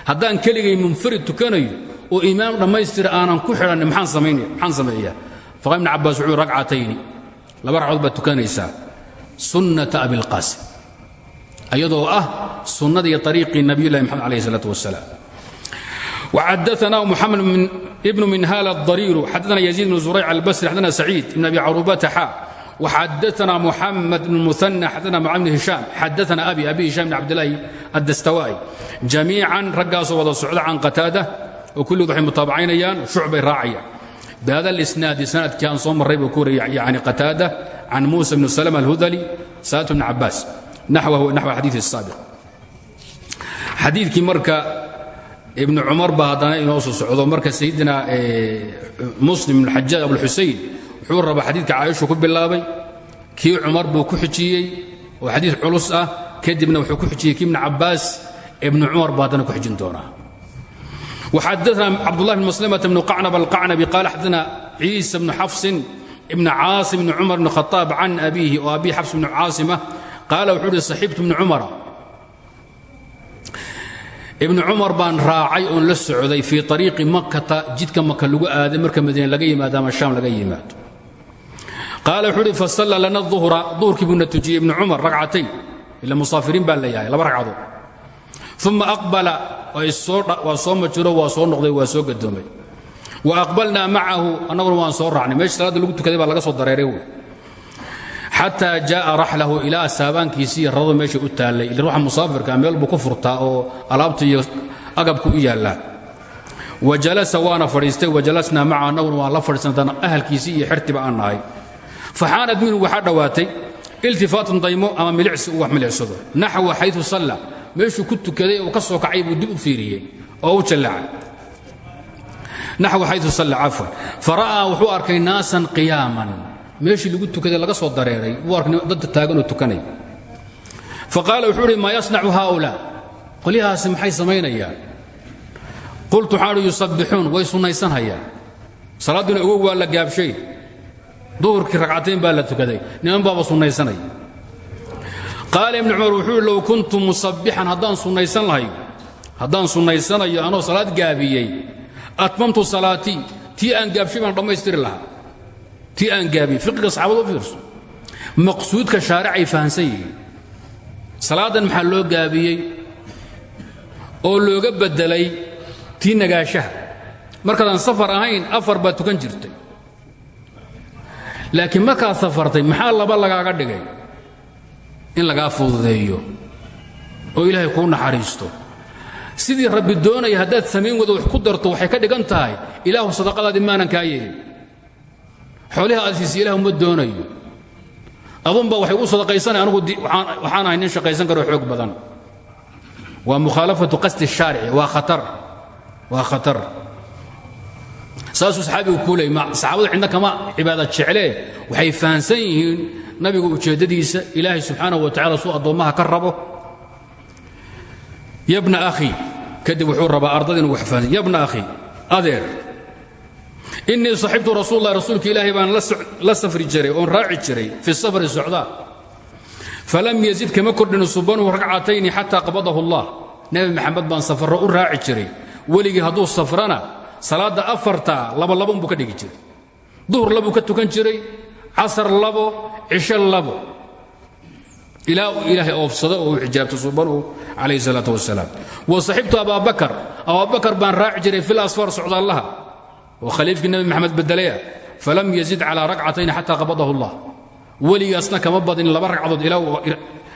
Haddaan keligay munfarid tukanayo oo imaam dhammaystira aanan ku xidhannin maxaan sameeyaa? Faqaa ibn cabaas wuxuu laba ragcadood baad tukanaysaa. Sunnata abilqaasim سنة أبي القاسم أيضا أه سنة طريق النبي الله محمد عليه الصلاة والسلام وحدثنا محمد من ابن منهال الضرير حدثنا يزيد بن زريع البصري حدثنا سعيد بن أبي عروبة حا وحدثنا محمد بن المثنى حدثنا معاذ بن هشام حدثنا أبي أبي هشام بن عبد الله الدستوائي جميعا رقاصوا وضع السعود عن قتادة وكل ضحي متابعين ايان شعبة راعية بهذا الإسناد سند كان صوم الريب كوري يعني قتادة عن موسى بن سلمة الهذلي سالت بن عباس نحوه نحو حديث السابق حديث كي مركا ابن عمر بهدنا ينوص سعود مركا سيدنا مسلم بن الحجاج أبو الحسين وحور ربا حديث عائشة كب اللابي كي عمر بو كحجيي وحديث علوس أه كدبنا وحو كحجيي كي ابن عباس ابن عمر بهدنا كحجين دونه وحدثنا عبد الله بن مسلمة بن قعنب القعنبي قال حدثنا عيسى بن حفص بن عاصم بن عمر بن الخطاب عن أبيه وأبي حفص بن qaala wuxuu uhi saxibtu ibnu cumara ibnu cumar baan raacay oon la socday fii ariiqi makkata jidka maka lagu aaday marka madiine laga yimaado ama shaam laga yimaado qaala wuxuu uhi fasalla lana uhra duhurkii buuna tujiyey ibnu cumar ragcatayn ila musaafiriin baa leeyahay laba ragcadood uma aqbala waa soo majiro waa soo noqday waa soo gadoomay wa aqbalnaa macahu annaguna waan soo raacnay meesha salaadda lagu tukaday baa laga soo dareeray wey xataa jaaa raxlahu ilaa saabaankiisii rado meesha u taallay. Ruuxa musaafirka meel buu ku furtaa oo alaabta iyo agabku u yaallaa wa jalasa waana fadhiistay. Wa jalasnaa maca la fadhiisnadaan ahalkiisii iyo xertiba aan nahay. Faxaanad minhu waxaa dhowaatay daymo ama milicsi uu wax milicsado. Naxwa salla. Meeshuu ku tukaday oo ka kacay buu dib u fiiriyey oo u jallacay. Naxwa xayu salla cafwan. Fara'aa wuxuu arkay naasan qiyaaman meeshii lagu tukaday laga soo dareeray wuu arkay dadda taaganoo tukanay. Faqaala wuxuu uhi maa yasnacu haaulaa? Qolyahaasi maxay samaynayaan? Qultu waxaan uhi yusabbixuun way sunnaysanhayaan salaadduna ogow waa la gaabshay. Duhurkii ragcatayn baa la tukaday niman baaba sunnaysanaya qaala ibnu cumar wuxuu uhi low kuntu musabbixan haddaan lahay. Haddaan sunnaysanayo anoo salaad gaabiyey. Atmamtu salaatii tii aan gaabshay baan dhammaystiri lahaa tii aan gaabiyey fiqiga saxaabada u fiirso. Maqsuudka shaaricay fahansan yihiin. Salaadan maxaa loo gaabiyey? Oo looga beddelay tii nagaashaha markaadaan safar ahayn afar baad tukan jirtay. Laakiin markaad safartay maxaa laba lagaaga dhigay? In lagaa fududeeyo. Oo ilaahay kuu naxariisto. Sidii rabbi doonaya haddaad samayn wado wax ku darto waxay ka dhigan tahay ilaahu sadaqadaadii maanan kaa yeelin xooliha aad siisay ilahu ma doonayo. Adunba waxay u sadaqaysanay anugu waxaan ahay nin shaqaysan karoo xoog badan. Waa mukhaalafatu qasdi shaarici waa khatar waa khatar. Saasuu saxaabigu kuu leey saxaabadu cidna kama cibaada jeclee? Waxay fahansan yihiin nabigu ujeeddadiisa ilaahay subxaanahu wa tacala suu addoommaha ka rabo. Yabna akhi kadib wuxuu rabaa ardada inuu wax fahansan yabna akhi adeer innii saxibtu rasuul lah rasuulka ilaahay baan la safri jiray oon raaci jiray fi safri socdaa falam yazid kama kordhin subanuhu ragcatayni xataa qabadahu allah. Nebi maxamed baan safarro u raaci jiray. Weligii hadduu safrana salaadda afarta labolabonbuu ka dhigi jiray. Duhur labuu ka tukan jiray casar labo cisho labo. Ilaa uu ilaahay oofsado oo uu xijaabto subanuhu calayhi salaatu wasalaam. Wa saxibtu abaabakar abaabakar baan raaci jiray fil asfar socdaallaha oo khaliifkii nebi maxamed bedelaya falam yazid calaa ragcatayn xataa qabadahu allah. Weligaasna kama badin laba ragcadood ilaa uu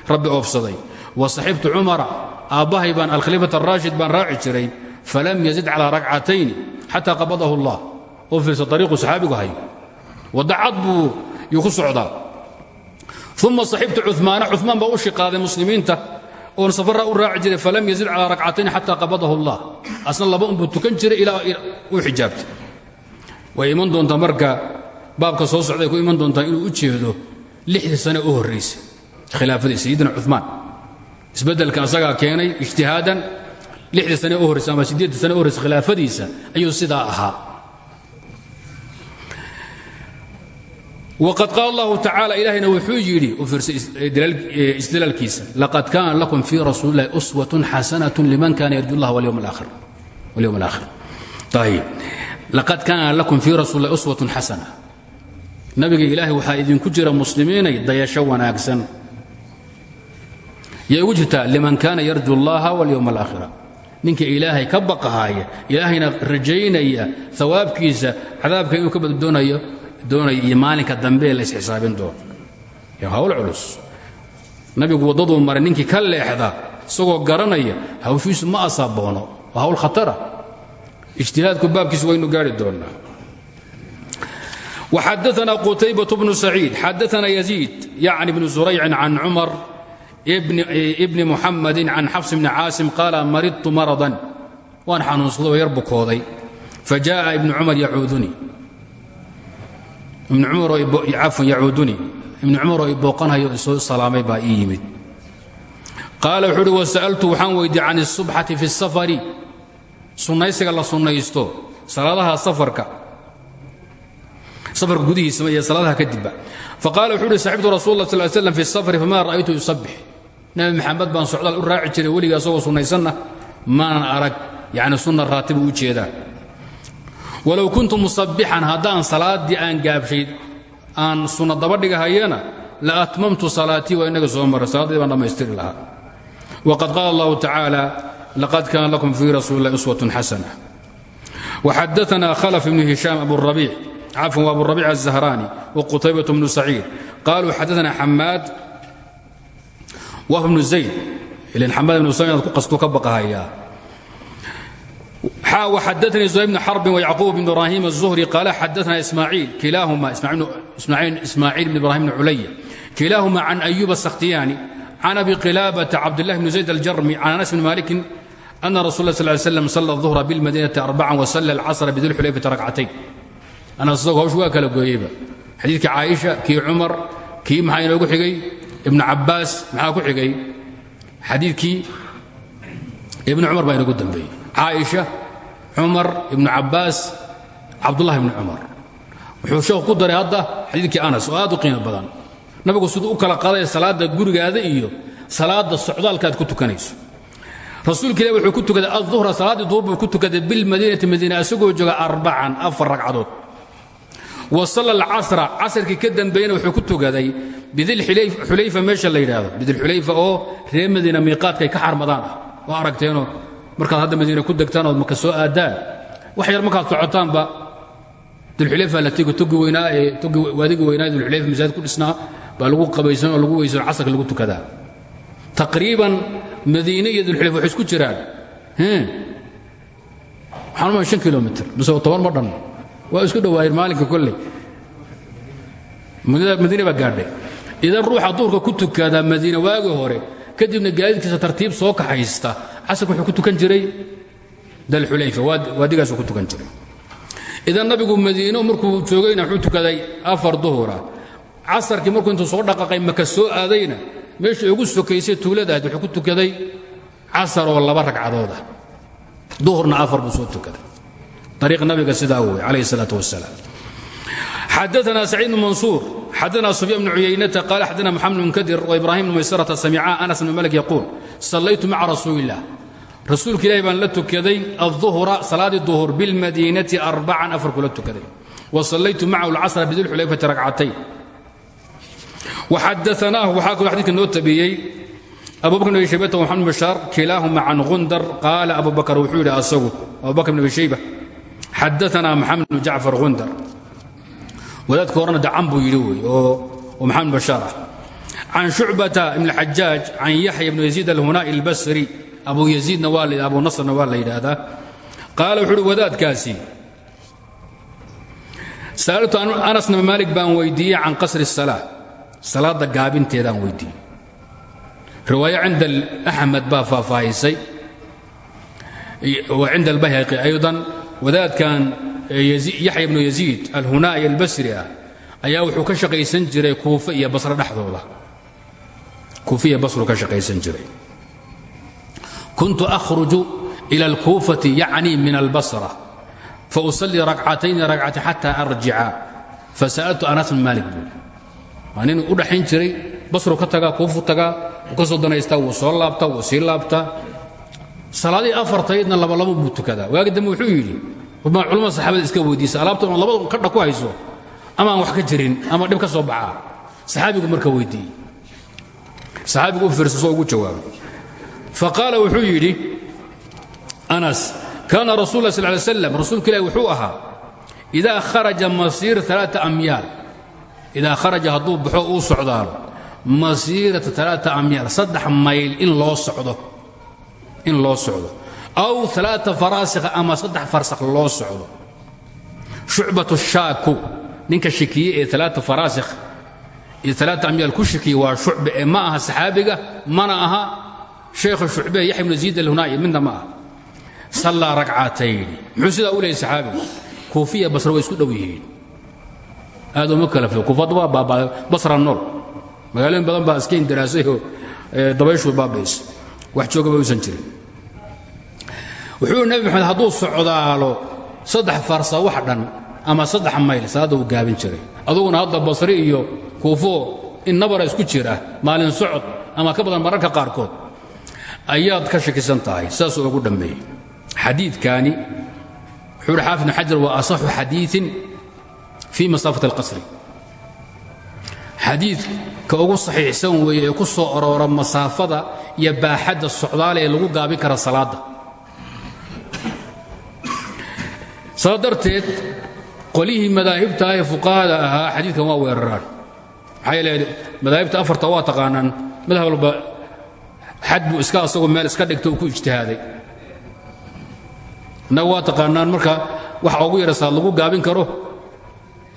rabbi oofsaday. Wa saxibtu cumara aabbahay baan alkhaliifat araashid baan raaci jiray. Falam yazid calaa ragcatayni xataa qabadahu allah. Oo fiirsa ariiqu saxaabigu hayo wadacad buu yuu ku socdaa. Uma saxibtu cumaana cumaan baa oon safarra u raaci jiray. Falam yazid calaa ragcatayn xataa qabadahu allah. Asna laba unbuu tukan jiray ilaa uu xijaabtay way iman doontaa marka baabka soo socday ku iman doontaa inuu u jeedo lixdii sane u horraysay khilaafadii sayidina cumaan isbeddelka asagaa keenay ijtihaadan lixdii sane u horraysay ama siddeeddii sane u horraysay khilaafadiisa ayuu sidaa ahaa. Wqad qaal allahu tacaala ilaahayna wuxuu yidhi u fiirsay isdilaalkiisa laqad kaana lakum fii rasuuli illahi uswatun xasanatun liman kana yarju allah walyowm alaakhir laqad kaana lakum fii rasuuli illahi uswatun xasana. Nabiga ilaahay waxaa idinku jira muslimiinay dayasho wanaagsan. Yay ugu liman kaana yarju allaha walyowm alaakhira ninka ilaahay ka baqahaya ilaahayna rajaynaya hawaabkiisa cadaabka inuu ka baddoonayo doonaya iyo dambe la isxisaabin doono. Hawl culus. Nabigu waddaduu maray ninkii ka leexda isagoo garanaya hawshiisu ma asaaboono waa hawl khatara ijtihaadku baabkiisu waynu gaari doonnaa وxadثna qتayبة بن سعيid xadثna يزيid yعni بن زurayc عan cmر بn محamد عan xفs بن cاasim qaala maridtu maraضا waan xanuunsaday oo yar bukooday fajaءa ibn cmar yacuudunii ibn cafan yacuudunii ibn cumar oo i booqanhayo isoo salaamay baa ii yimid qaala wuxuu uhi wasa'altu waxaan weydiiyey can الsubxati fi الsafari sunaysiga la sunaysto salaadaha safarka safarka gudihiisaba iyo salaadaha kadibba. Fa qaala wuxuu uhi saxibtu rasul lah fi safari famaa ra'aytu yusabbix nebi maxamed baan socdaal u raaci jiray weliga asagoo sunnaysanna maanan arag yacni sunna raatibu u jeedaa. Walow kuntu musabbixan haddaan salaaddii aan gaabshay aan sunna dabadhigahayana la atmamtu salaatii waa inaga soo maray. Baan dhammaystiri lahaa. Waqad qaala allahu tacaala laqad kaana lakum fii rasuuli illahi uswatun xasana وxadثna khلف بن هiشhام أبو الربيع cafwan wa أبو الربيع الزهراني وqتayبة بن سعيid qaaluu xadaana xamaad wahb bnu zayd ilan xamaad ibnu usayn aad ku qastuu ka baqahayaa xadanii زهير بن xرب ويعقوب بن إبراهيم الزهري قال xadثna إسماعيل كلاهma إسماعيل بن إبراهيم بن علية كلاهma عن أيوب السختياني عن أبي قلابة عبد الله بن زيد الجرمي عن أنس بن مالك أن رsuل الله صلى اه عليه وسلم صلى الظهر بالمدينة أربعا وصلى الcصر بذi الxulayفة ركعتين أنس isagoo hawsh waa kala gooyeyba xadiidkii caaئiشha kii cumar kii maxaa inoogu xigay ibن cabaas maxaa ku xigay xadiidkii ibn cumar baa inoogu dambeeyey caaئiشha cumar ibnu cabaas cabdullahi ibni cumar wuxuu sheekhu ku daray hadda xadiidkii anas oo aad u qiimo badan nabigu siduu u kala qaadaya salaadda gurigaada iyo salaadda socdaalkaad ku tukanayso rasuulka ilahi wuxuu ku tukaday aلظuhra salaaddii duhur buu ku tukaday bilmadiinati madiina isagoo jooga arbacan afar ragcadood. Wa salla alcasra casrkii ka dambeeyena wuxuu ku tukaday bidilxulayfa meesha la yidhaahdo. Bidilxulayfa oo reer madiina miiqaadkay ka xarmadaan. Ah oo aragteenoo hadda madiina ku degtaan ood maka soo aadaan. Wax yar markaad socotaanba dulxulayfa la tego togi weynaa ee togi waadigi weynaa dulxulayfa masaajid ku dhisnaa baa lagu qabaysan oo lagu weysan casarka lagu tukadaa. Taqriiban madiine iyo dulxulayfa waxay isku jiraan. Waxaan umaa shan kilomitr mise toban ma dhan. Waa isku dhowaayeen maalinka kolley. Madiine baa gaadhay. Idan ruuxa duurka ku tukada madiine waagi hore kadibna gaadiidkiisa tartiib soo kaxaysta casarka wuxuu ku tukan jiray. Dalxulayfa waadigaasuu ku tukan jiray. Idan nabigu madiino markuu joogayna wuxuu tukaday afar duhura casarkii markuu intuu soo dhaqaaqay maka soo aadayna meeshii ugu sokaysay tuuladaad wuxuu ku tukaday casar oo laba ragcadood ah duhurna afar buu soo tukaday ariiq nabiga sidaa wey calayhi salaatu wasalaam xadaثna سacيid بن maنصuur xadaثna سفyaan بن cuyaynةa qال xadaثna mxamed بن mkdir وإbrahim بن maysرةa samicaa أnas بن malik yaquul sallaytu maca rasuuli الlah rasuulka ilahi baan la tukaday الظuhra salaadii duhur biاlmadiinati arbacan afar kula tukaday وsallaytu macahu اlcasra bidilxulayfati rakcatayn وxadaثnaahu waxaa kaloo xadidka noo tabiyey abu bakr bn abi shaybata ومxamed bn bashaar kilaahuma can gundar qaala abu bakr wuxuu yidhi asagu abu bakr bn abi shayba xadaثna mxamed bn jacfar gundar wadaadka horena dacan buu yidhi wey oo maxamed bashaar ah can shucbata ibn xajaaj can yaxya ibn yaziid alhunaa'i albasri abu yaziidna waa la abu nasrna waa la yidhaahdaa qaala wuxuu uhi wadaadkaasi sa'altu anas bn maalik baan weydiiyey can qasri الsalaa salaadda gaabinteedaan weydiiyey. Riwaayo cinda axmed baa faahfaahisay wa cinda albayhaqi ayضan wadaadkan yaxya ibnu yaziid alhunaa'i albasri ah ayaa wuxuu ka shaqaysan jiray kuufe iyo basro dhexdooda. Kuufe iyo basru ka shaqaysan jiray. Kuntu akhruju ila alkuufati yacni min albasra fausallii rakcatayni rakcatayn xata arjica fasa'altu anas bn maalik buuli waa nin u dhaxayn jiray basru ka tagaa kuufu tagaa ka soo danaystaa wuu soo laabtaa wuu sii laabtaa. Salaadii afartaydna labalabo buu tukadaa. Waagi dambe wuxuu yidhi ma culamada saxaabada iska weydiisa alaabta oon labada kadha ku hayso ama wax ka jirin ama dhib ka soo baxaa saxaabigu marka weydiiyey. Saxaabigu u fiirsa soo ugu jawaabay. Faqaala wuxuu yidhi anas kaana rasul lah sal ly slam rasuulka wuxuu ahaa idaa kharaja masiir aaaa amyaal idaa kharaja hadduu baxo uu socdaalo masiirata aaaa amyaal saddex mayl in loo socdo in loo socdo aw aaaa faraasikha ama saddex farsakh loo socdo shucbat shaaku ninka shikiye ee aaaa faraasikh iyo aaaa amyaal ku shikiye waa shucbe ee ma aha saxaabiga mana aha sheekha shucbe yaxya ibnu ziid alhunaa'i midna ma aha sallaa ragcatayni muxuu sidaa u leeyay basra way isku dhow aad uma kala fog kuufadda waa baabaaday basra nool. Magaalooyin badan baa iska indiraasay oo dabayshu baabaysa wax joogaba uusan jirin. Wuxuu nabi maxamed hadduu socdaalo saddex farsa wax dhan ama saddex mayl salaadda uu gaabin jiray. Aduguna hadda basri iyo kuufo in nabara isku jira maalin socod ama ka badan mararka qaarkood ayaad ka shakisan tahay. Saasuu ugu dhammeeyey. Xadiidkaani wuxuu uhi xaafid bn xajar waa asaxu xadiiin fii masaafat alqasri xadiidka ugu saxiixsan weeye ee ku soo aroora masaafada iyo baaxadda socdaale ee lagu gaabin kara salaadda saa darteed qolihii madaahibta ah ee fuqahada ahaa xadiidkan waa weeraraan maxaa yeele madaahibta afarta waa taqaanaan madhab walba xad buu iska asagoo meel iska dhigta uu ku ijtihaaday innaga waa taqaanaan marka waxa ugu yarasaa lagu gaabin karo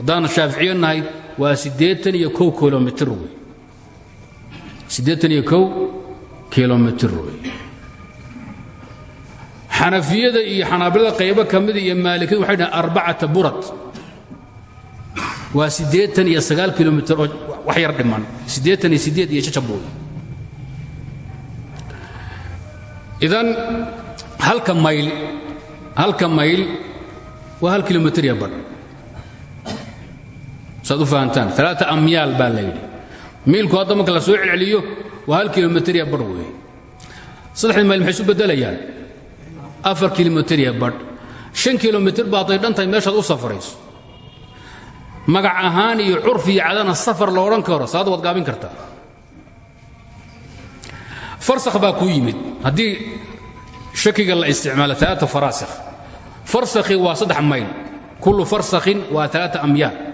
haddaan shaaficiyo nahay waa siddeetan iyo kow kilomitr wey. Siddeetan iyo iyo xanaabilada qaybo ka mida iyo maalikiyadu waxay dhahen arbacata burad. Waa siddeetan iyo wax yar dhiman. Siddeetan iyo siddeed idan halka mayl halka mayl waa hal kilomitr iyo saad u fahantaan. Alaaa amyaal baa la yidhi. Miilku hadda marka la soo celceliyo waa hal kilomitr iyo badh weeye. Saddexdii mayl maxay isu beddelayaan? Afar kilomitr iyo badh. Shan kilomitr baad ay dhan tahay meeshaad u safrayso magac ahaan iyo curfi iyo cadana safar la odhan karo saad waad gaabin kartaa. Farsakh baa kuu yimid. Haddii shakiga la isticmaalo alaaa faraasikh farsakhi waa saddex mayl. Kullu farsakhin waa alaaa amyaal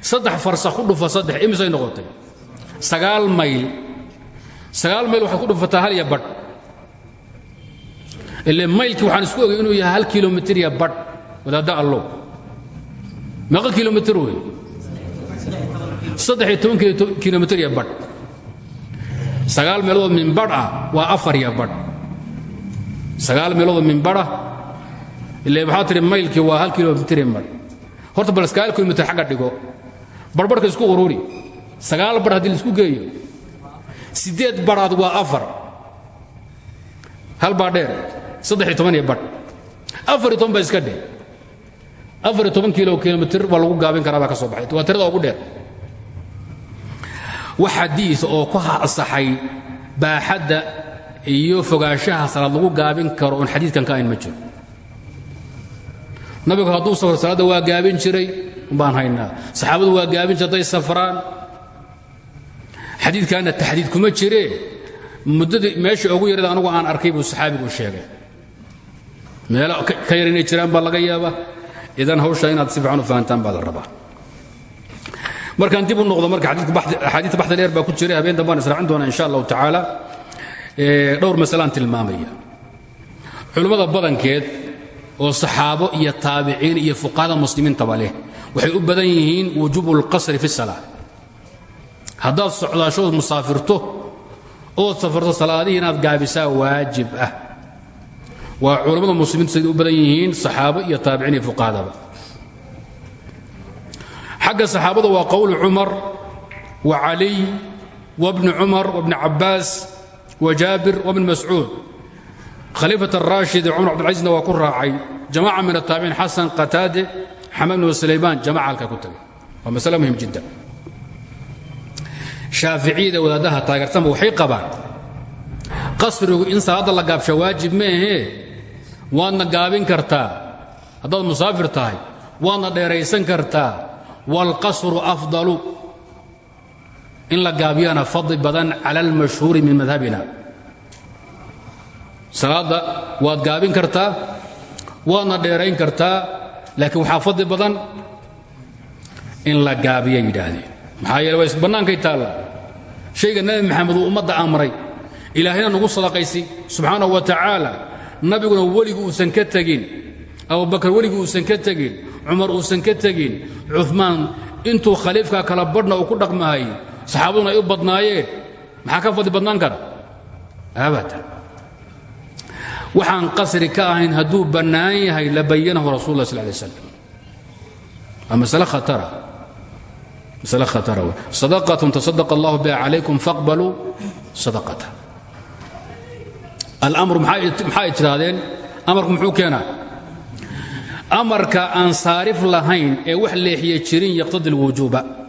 saddex farsakh ku dhufa saddex imisay noqotay? Sagaal mayl. Sagaal mayl waxaad ku dhufataa hal iyo badh. Ile maylkii waxaan isku ogay inuu yahay hal kilomitr iyo badh. Wadaadda allow meeqa kilomitr wey saddex iyo toban kilomitr iyo badh. Sagaal meeloodoo min badh ah waa afar iyo badh. Sagaal meeloodoo min badh ah ile waxaa tihi maylkii waa hal kilomitr iyo badh. Horta bal sagaal kilomitr xagga dhigo barbarhka isku ururi sagaal badh haddii la isku geeyo. Siddeed badhaad waa afar. Hal baa dheer. Saddex iyo toban iyo badh afar toban baa iska dhe afar toban kilo kilomitr baa lagu gaabin karaa baa ka soo baxay. Waa tirada ugu dheer. Wax xadiid oo ku asaxay baaxadda iyo fogaanshaha salaad lagu gaabin karo oon xadiidkan ka ayn ma jiro. Hadduu salaadda waa gaabin jiray baan haynaa. Saxaabadu waa gaabin jir hadday safraan. Xadiidkaana taxdiid kuma jiree muddadii meesha ugu yarada anugu aan arkay buu saxaabigu sheegay. Meelo ka yar inay jiraan baa laga yaabaa. Idan hawsha inaad si fiican u fahantaan baa la rabaa. Markaan dib u noqdo marka axaadiita baxda dheer baa ku jiray habeen dambaan israacin doonaa insha allahu tacaala. Dhowr masalaan tilmaamaya. Culimmada badankeed oo saxaabo iyo taabiciin iyo fuqahada muslimiintaba leh waxay u badan yihiin wujubu اlqasri fi اsalaa haddaad socdaashood musaafirto ood safarto salaadihii inaad gaabisaa waajib ah. Waa culammada muslimiintu siday u badan yihiin saxaabo iyo taabiciin iyo fuqahadaba. Xagga saxaabada waa qowl cumar wa caliy wabni cumar wabni cabbaas wa jaabir wabni mascuud. Khaliifat araashid ee cumar abdulaisna waa ku raacay. Jamaca min ataabiciin xasan qataade xamed bn sulaymaan jamaca halkaa ku tagay. Waa masale muhiim jiddan shaaficiyada wadaaddaha taageertanba waxay qabaan qasrigu in salaadda la gaabsha waajib maahee waadna gaabin kartaa. Haddaad musaafir tahay waadna dheeraysan kartaa. Waalqasru afdalu. In la gaabiyana fadli badan cala almashhuuri min madhabina. Salaadda waad gaabin kartaa waadna dheerayn kartaa laakiin waxaa fadli badan in la gaabiya yidhaahdeen. Maxaa yeele waa bannaankay taalla. Shayga nebi maxamed uu ummadda amray ilaahayna nagu sadaqaysay subxaanahu wa tacaala. Nabiguna weligu uusan ka tegin abubakar weligu uusan ka tegin cumar uusan ka tegin cumaan intuu khaliifka kala badhna uu ku dhaqmahayey saxaabaduna ay u badnaayeen. Maxaa ka fadli badnaan kara? Abadan waxaan qasri ka ahayn hadduu bannaan yahay la bayanahu rasul lah sal lay slam waa masale khatara. Masale khatara. Wey sadaqatun tasadaqa allahu biha calaykum faqbaluu sadaqata. Alamru maxaa tidhaahdeen? Amarku muxuu keenaa? Amarka aan lahayn ee wax leexiye jirin yaqtadi alwujuuba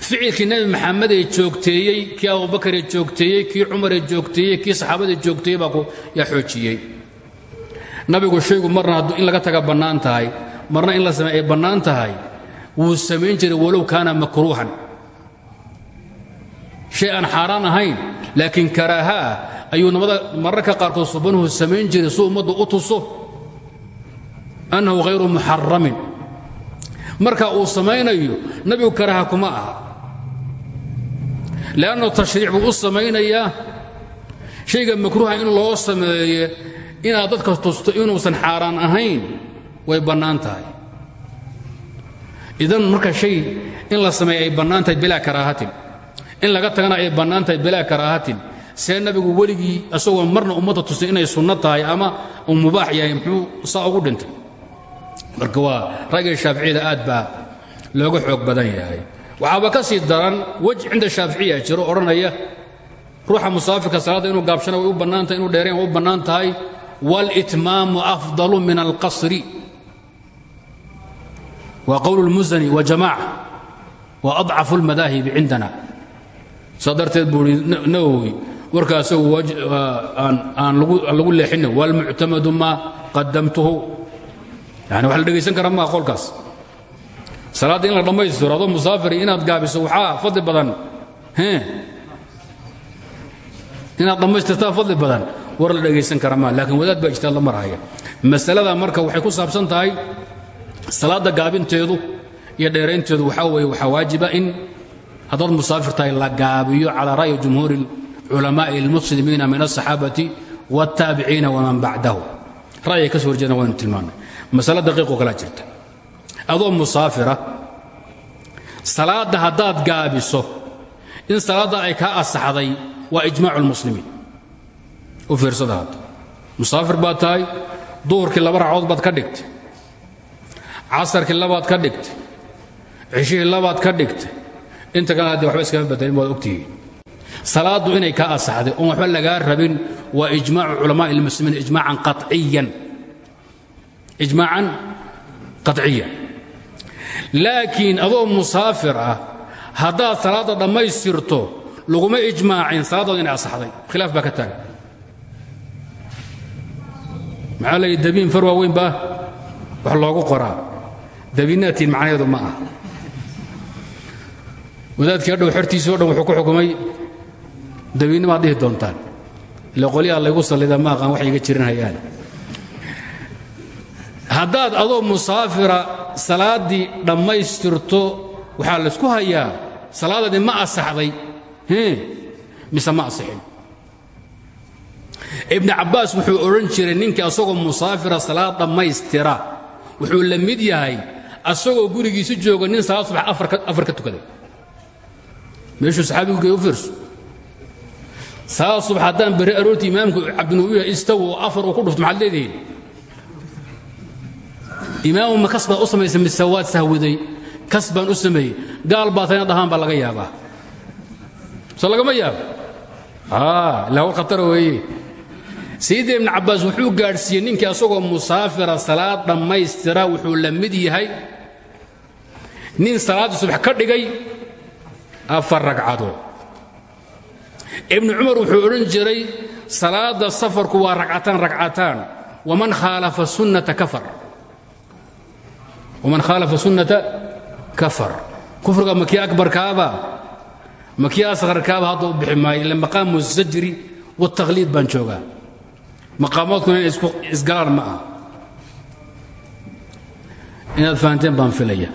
ficilkii nebi maxamed ee joogteeyey kii abubakar ee joogteeyey kii cumar ee joogteeyey kii saxaabada joogteeyey baa yaa xoojiyey. Nabigu shaygu marna in laga taga bannaan tahay marna in la samey bannaan tahay wuu samayn jiray walow kaana makruuhan. Shay aan xaaraan ahayn laakiin karaaha ah ayuu nabada mararka qaarkood subanuhu samayn jiray si ummaddu u tuso annahu hayru muxaramin marka uu samaynayo nabigu karaaha kuma aha leanno tashriic buu u samaynayaa shayga makruuha in loo sameeye inaad dadka tusto inuusan xaaraan ahayn way bannaan tahay idan marka shay in la sameeya ay bannaan tahay bilaa karaahatin in laga tagana ay bannaan tahay bilaa karaahatin see nabigu weligii asagoo marna ummadda tusay inay sunno tahay ama uu mubaax yahay muxuu saa ugu dhintay marka waa ragga shaaficiyada aad baa looga xoog badan yahay waxaaba ka sii daran wej cinda shaaficiya jiro odhanaya ruuxa musaafirka salaadda inuu gaabshana way u bannaantahay inuu dheereen way u bannaan tahay. Walitmaamu afdalu min alqasri. Waa qowl lmusani wa jamaaca. Wa adcafu lmadaahibi cindana. Saa darteed buu i nawowi warkaasagu aan lagu leexina walmuctamadu maa qadamtuhu yani wax la dhegaysan kara maa qolkaas salaadda in la dhammaystiro adoo inaad gaabiso waxaa fadli badan. Inaad dhammaystirtaa fadli badan. War la dhegaysan kara maa laakiin wadaad baa ijtihaad la marhaya masalada marka waxay ku saabsan tahay salaadda gaabinteedu iyo dheeraynteedu waxaa weeye waxaa waajiba in haddaad musaafir tahay la gaabiyo calaa ra'yi jumhuuri culamaa'i almuslimiina min alsaxaabati wاltaabiciina waman bacdahu. Ra'yiga ka soo horjeedna waynu tilmaannay masale daqiiqoo kalaa jirta adoo musaafira salaadda haddaad gaabiso in salaadda ay kaa asaxday waa ijmaacu lmuslimiin u fiirsada musaafir baad tahay duhurkii laba ragcood baad ka dhigtay casarkii labaad ka dhigtay cishihii labaad ka dhigtay inta kale haddii waxba iskama bedelin waad ogtihiin salaaddu inay kaa asaxday oon waxba lagaa rabin waa ijmaacu culamaa'i lmuslimiin ijmaacan qaciyan laakiin adoo musaafir ah haddaad salaadda dhammaystirto laguma ijmaacin salaadooda inay asaxday khilaaf baa ka taagan maxaa la dabiin far waaweyn baa wax loogu qoraa. Dabiinaatiin macnaheedu ma ah wadaadkii hadhow xertiisii dhan wuxuu ku xukumay dabiinnimaad dhihi doontaan. Ile qolyaha laygu sallida ma aqaan waxay iga jirin haddaad adoo musaafira salaaddii dhammaystirto waxaa laysku hayaa salaadadii ma asaxday mise ma asixin ibni cabbaas wuxuu odhan jiray ninkii asagoo musaafira salaad dhammaystira wuxuu la mid yahay asagoo gurigiisi jooga nin salaad subax afar ka tukaday. Meeshuu saxaabigu gey u salaad subax haddaan berri aroortii imaamku cabdinubiya istaw afar uu ku dhufto maxaad imaamu ma kas baad u samaysay mise waad sahwiday? Kas baan u sameeyey gaal baa tayna dhahaan baa laga yaabaa. Soo lagama yaabo ilaa war khatara weeye. Sayidina ibni cabbaas wuxuu gaadhsiiyey ninkii asagoo musaafira salaad dhammaystira wuxuu la mid yahay. Nin salaaddii subax ka dhigay afar ragcadood. Ibnu cumar wuxuu odhan jiray salaadda safarku waa ragcataan. Ragcataan waman khaalafa sunnata kafar man khaalafa sunnata kafar kufriga makii abarkaaba makii aarkaaba hadda u bixi maayo ila maqaamu zajri wاtakhliid baan joogaa maqaamoodkuna inay isgalaan ma aha inaad fahanteen baan filaya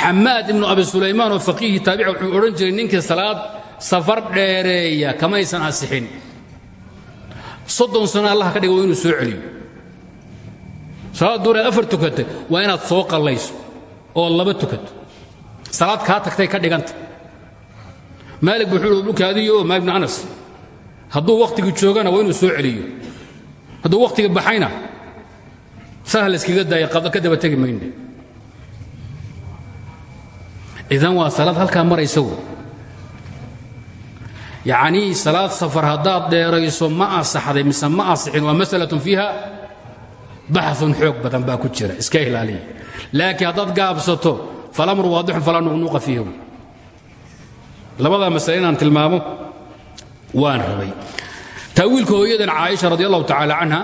xamaad ibnu abi sulaymaan oo faqiihi taabica wuxuu odhan jiray ninkii salaad safar dheereeya kamaysan asixin soddon sano allah salaad duuraad afar tukatay waa inaad soo qallayso oo laba tukato. Salaad kaa tagtay ka dhiganta. Maalik buxuu dhulkaadiyo oo maalik bnu anas hadduu wakhtigii joogana waa inuu soo celiyo. Hadduu wakhtigii baxayna saha la iskaga daaya ka daba tegi mayne. Idan waa salaad halkaa maraysa wey. Yacnii salaad safar haddaad dheerayso ma asaxday mise ma asixin waa baxun xoog badan baa ku jira iska ilaaliya. Laakiin haddaad gaabsato falamru waadixun falaa nuqnuqa fiihi wey labadaa masale inaan tilmaamo waan rabay. Taawiilka hooyadan caaisha radi allahu tacaala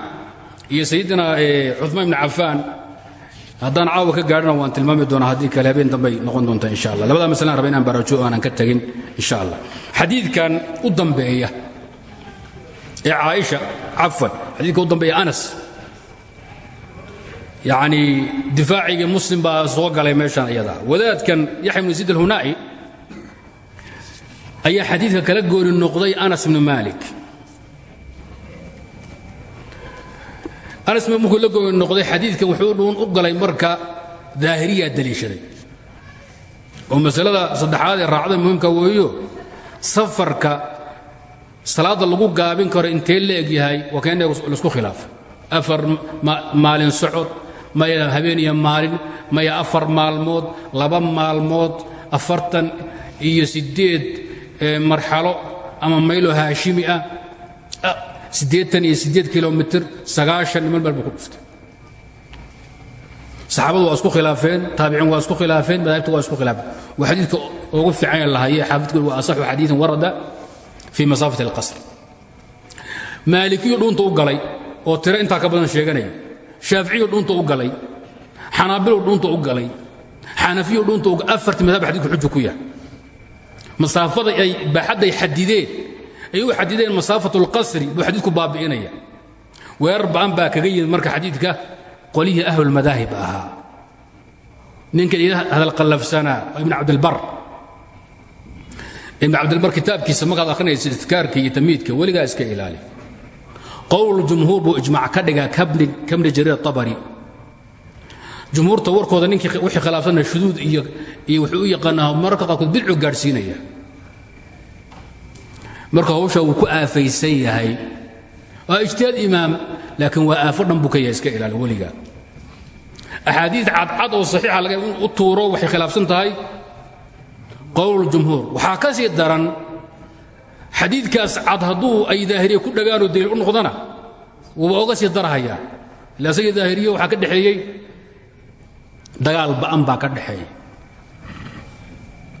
iyo sayidina cumaan ibni cafaan haddaan caawa ka gaadhana waan tilmaami doonaa haddii kale habeen dambay noqon doonta insha allah. Labadaa masale aan raba inaan baraajo aanan ka tagin insha allah. Xadiidkan u dambeeya ee caaisha cafan xadiidka u dambeeya anas yacni difaacigii muslim baa soo galay meeshaan iyada. Wadaadkan yaxya ibnu yaziid alhunaa'i ayaa xadiidka kala gooni noqday anas bnu maalik. Anas markuu la gooni noqday xadiidkan wuxuu dhuun u galay marka daahiriyaa daliishaday. Oo masalada saddexaad ee raacda muhiimka weeyo. Safarka salaadda lagu gaabin karo intee la eg yahay waa innaga la isku khilaafay afar maalin socod maya habeen iyo maalin maya afar maalmood laba maalmood afartan iyo siddeed marxalo ama maylo haashimi ah siddeetan iyo siddeed kilomitr sagaashan niman meel ku dhuftay. Saxaabadu waa isku khilaafeen taabiciin waa isku khilaafeen madaahibtu waa isku khilaafeen. Waa xadiidka ugu fiican ee lahaye xaafidku waa asaxu xadiidan warada fii masaafati alqasr. Maalikiyu dhuunta u galay oo tiro intaa ka badan sheeganaya shaaficiyu dhuunta u galay. Xanaabilu dhuunta u galay. Xanafiyu afartii madhab xadidku xuju ku yahay. Masaafada ay baaxadday xadideen ay u xadideen masaafatu alqasri buu xadiidku baabi'inaya. Weerar ba'an baa kaga yimid marka xadiidka qolihii ahlulmadaahib ahaa. Ninka hadal qallafsanaa ibn cabdilbar. Ibn cabdilbar kitaabkiisa markaad akhrinaysa istikaarka iyo tamiidka weligaa iska ilaali qowl jumhuur buu ijmaac ka dhigaa kabni jariir abari jumhuurta warkooda ninkii wixii khilaafsanna shuduud iyo wuxuu yaqaanaa mararka qaarkood bidcu gaadhsiinaya. Marka hawsha wuu ku aafaysan yahay waa ijtihaad imaam laakiin waa aafo dhan ka yahay iska ilaali weligaa axaadiid cadcad oo saxiixa laga u tuuro waxay khilaafsan tahay qowl jumhuur. Waxaa ka sii daran xadiidkaas cad hadduu ay daahiriye ku dhagaanoo daliil u noqdana wuuba oga sii darhayaa ila isagii daahiriye waxaa ka dhexeeyey dagaal ba'an baa ka dhexeeya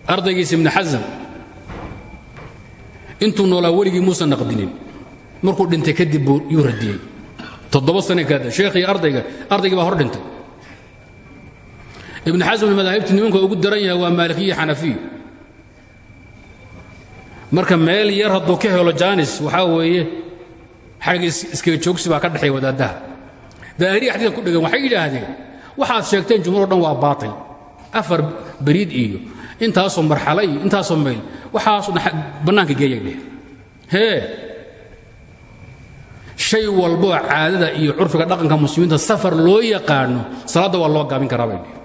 ardaygiisa ibni xasam intuu noolaa weligii muusan naqdinin markuu dhintay kadib buu yuu radiyey. Toddoba sane kaada sheekhii ardayga ardaygii baa hor dhintay. Ibn xasm madaahibtu nimanka ugu daran yahay waa maalikiyo xanafiyo marka meel yar hadduu ka helo jaanis waxaa weeye xagga iskaga joogsi baa ka dhexeeya wadaaddaha. Daahiriya xadiidan ku dhegan waxay yidhaahdeen waxaad sheegteen jumhuur o dhan waa baatil. Afar beriid iyo intaasoo marxalo iyo intaasoo mayl. Waxaasoo bannaanka geeyay dheh. Hee! Shay walboo caadada iyo curfiga dhaqanka muslimiinta safar loo yaqaano salaadda waa loo gaabin karaa bay dheh.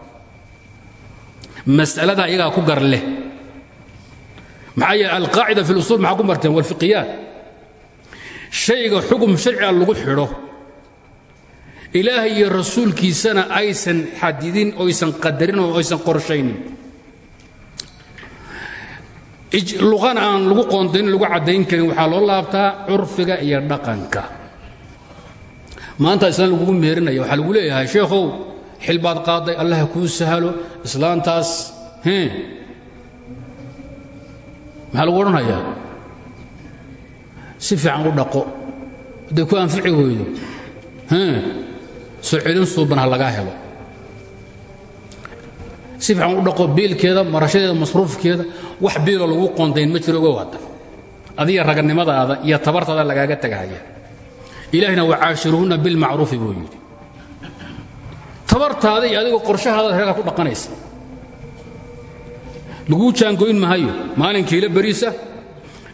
Mas'alada iyagaa ku gar leh maxaa yeele alqaacida fi lusuul maxaa ku marteen? Walfiqiyaat shayga xugum sharciga lagu xidho. Ilaahay rasuulkiisana aysan xadidin oysan qadarin oo aysan qorshaynin. Luqana aan lagu qoondayn lagu caddayn karin waxaa loo laabtaa curfiga iyo dhaqanka. Maanta islaan lagugu meerinaya waxaa lagu leeyahay sheekhow xil qaaday allah kuu sahalo islaantaas hee maxaa lagu odhanayaa? Si fiican u dhaqo. Hadday ku anfici weydo soo celin suuban ha lagaa helo. Si fiican u dhaqo biilkeeda marashadeeda masruufkeeda wax biiloo lagu qoondayn ma jiro wada adiga raganimadaada iyo tabartaada lagaaga tagahaya. Ilaahina wacaashiruhunna bilmacruufi buu yidhi. Tabartaada iyo adigoo qorshahaada reerkaa ku dhaqanaysa laguu jaangoyn mahayo maalin kiilo beriisa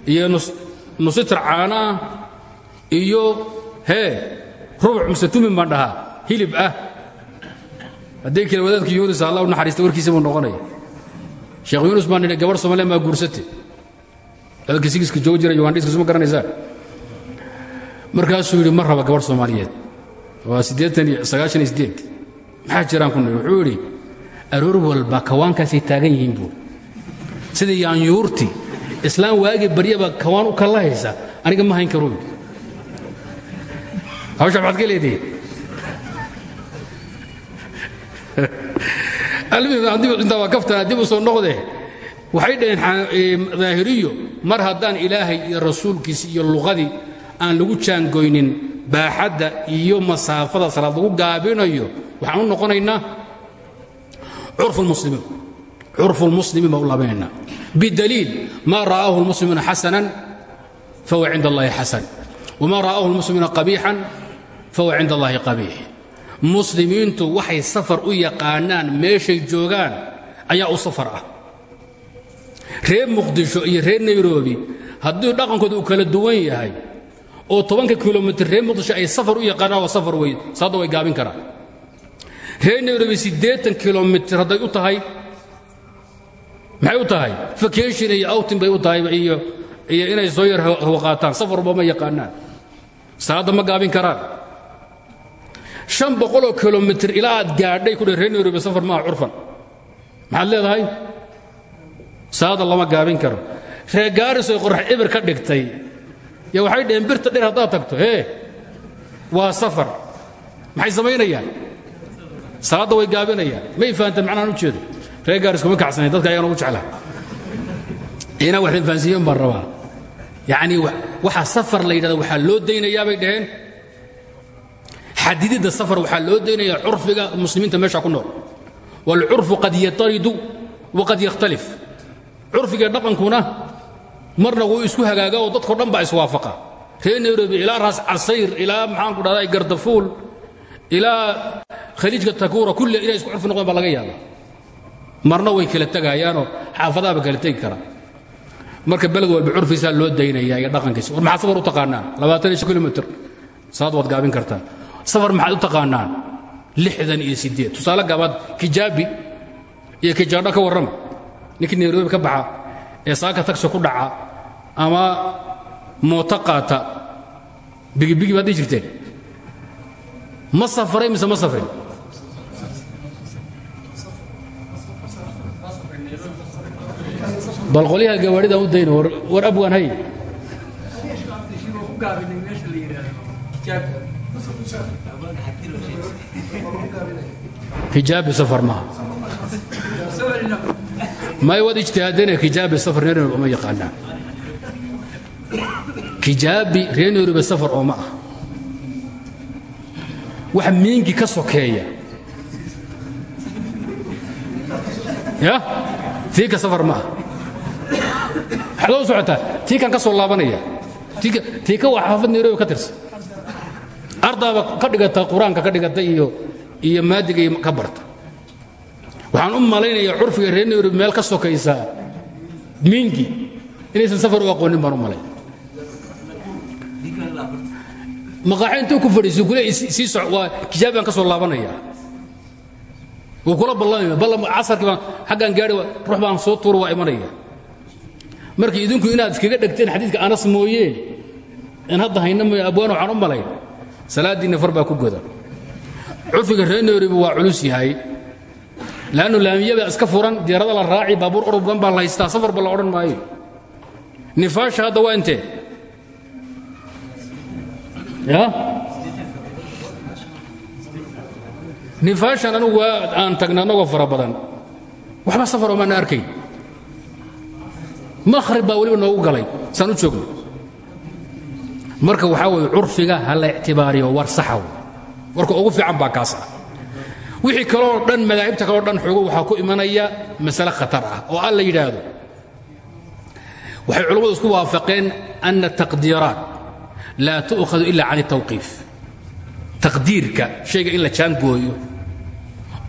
iyo nusitar caanaah iyo hee rubuc mise tumin baan dhahaa hilib ah. Haddii kale wadaadka yuunus allah u naxariista warkiisa buu noqonaya. Sheekh yuunus baan nidhi gabarh soomaaliya maa guursate dadka sigiska joogi jira yugandiska suma garanaysaa? Markaasuu yidhi ma raba gabarh soomaaliyeed waa maxaa jiraan ku wuxuu yidhi aroor walba kawaankaasay taagan yihiin buu sida yaanyuurti islaan waagii baryaba kawaan u kalla haysa aniga ma hayn karuu hawsha maxaad ka leedihi intaa waa kaftaa dib soo noqde waxay dhaheen daahiriyo mar haddaan ilaahay iyo rasuulkiisa iyo luqadii aan lagu jaangoynin baaxadda iyo masaafada salaad lagu gaabinayo waxaan u noqonaynaa curfulmuslimiin curfulmuslimiin baan u laabanaynaa bidaliil maa ra'aahu lmuslimuuna xasanan fahuwa cinda allahi xasan wma ra'aahu lmuslimuuna qabiixan fahuwa cinda allahi qabiix. Muslimiintu waxay safar u yaqaanaan meeshay joogaan ayaa u safar ah. Reer muqdisho iyo reer nairobi haddii dhaqankooda uu kala duwan yahay oo tobanka kilomitr reer muqdisho ay safar u yaqaanaan waa safar wey saadda way gaabin karaan. Reer nairobi siddeetan kilomitr hadday u tahay maxay u tahay? Vacation iyo outing bay u tahay iyo inay soo yar hawaqaataan safarba ma yaqaanaan. Saadda ma gaabin karaan. Shan boqoloo kilomitr ilaa aad gaadhay ku dhe reer nairobi safar maaha curfan. Maxaad leedahay? Saada lama gaabin karo. Reer gaaris oy qorax ibir ka dhigtay. Yo waxay dhaheen birta dher haddaad tagto. Hee waa safar. Maxay samaynayaan? Salaadda way gaabinayaan. May fahanteen macnahaan u jeedo reer gaaris kuma kacsanayn dadka ayaan ugu jeclaa. Inaa wax fahansiiyen baan rabaa. Yacni waxa safar la yidhahda waxaa loo daynayaa bay dhaheen. Xadididda safar waxaa loo daynayaa curfiga muslimiinta meesha ku nool. Waalcurfu qad yataridu waqad yakhtalif. Curfiga dhaqankuna marna wuu isku hagaaga oo dadko dhan baa iswaafaqa. Reer nairobi ilaa raas casayr ilaa maxaanku dhahda gardafuul ilaa khaliijka takuura kulle inay isku curfi noqdaan baa laga yaaba marna way kala tegayaanoo xaafadaaba kala tegi kara marka beled walba curfiisaa loo daynaya iyo dhaqankiisa. War maxaad safar u taqaanaan? labaatan iyo kilomitr saad waad gaabin kartaa. Safar maxaad u taqaanaan? lixdan iyo siddeed. Tusaale gaabaad kijaabi iyo kijaadho ka warrama. Ninkii nairobi ka baxa ee saaka tagsi ku dhaca ama mooto qaata bigibigi baad dhihi jirteen. Ma safray mise ma safrin bal qolyaha gawaadhidaan u dayno war abwaan hay kijaabi safar maaha. May waad ijtihaadeen kijaabi safar reer nairobi uma yaqaanaan. Kijaabi reer nairobi safar oo ma ah. Wax miingi ka sokeeya. Ya tii ka safar ma ah waxaad loo socotaa tii kan ka soo laabanaya tii ka waa xaafad nairobi ka tirsan ardaaba ka dhigata qur'aanka ka dhigata iyo iyo maadiga ka barta. Waxaan u malaynayaa curfiga reer nairobi meel ka sokaysa miingi. Inaysan safar u aqoonin baan malay. Maqaaxi intuu ku fadhiiso kule sii soc waa kijaab baan ka soo kula ballamaya ballam casarkii baan xaggaan gaadhi ruux baan soo tuuro waa imanaya marka idinku inaad iskaga dhegteen xadiidka anas mooyeen in hadda hayna mooye abwaan waxaan u malayn salaaddiinna far baa ku goda. Curfiga reer nairobi waa culus yahay. Lannu laamiyada iska furan diyaarada la raaci baabuur orod badan baa la haystaa safarba la odhan maayo. Nifaasha hadda waa intee? Ya? Nifaashan anugu waa aan tagna annagoo fara badan. Waxba safar omaana arkayn makhrib baa weliba noogu galay. Saan u joogno? Marka waxaa weeye curfiga ha la ictibaariyo war saxa warka ugu fiican baa kaas ah. Wixii kaloo dhan madaahibta kaloo dhan xoogo waxaa ku imanaya masale khatar ah oo alla yidhaahdo. Waxay culammadu isku waafaqeen ana taqdiiraat laa tu'khadu ila can الtawqiif taqdiirka shayga in la jaangooyo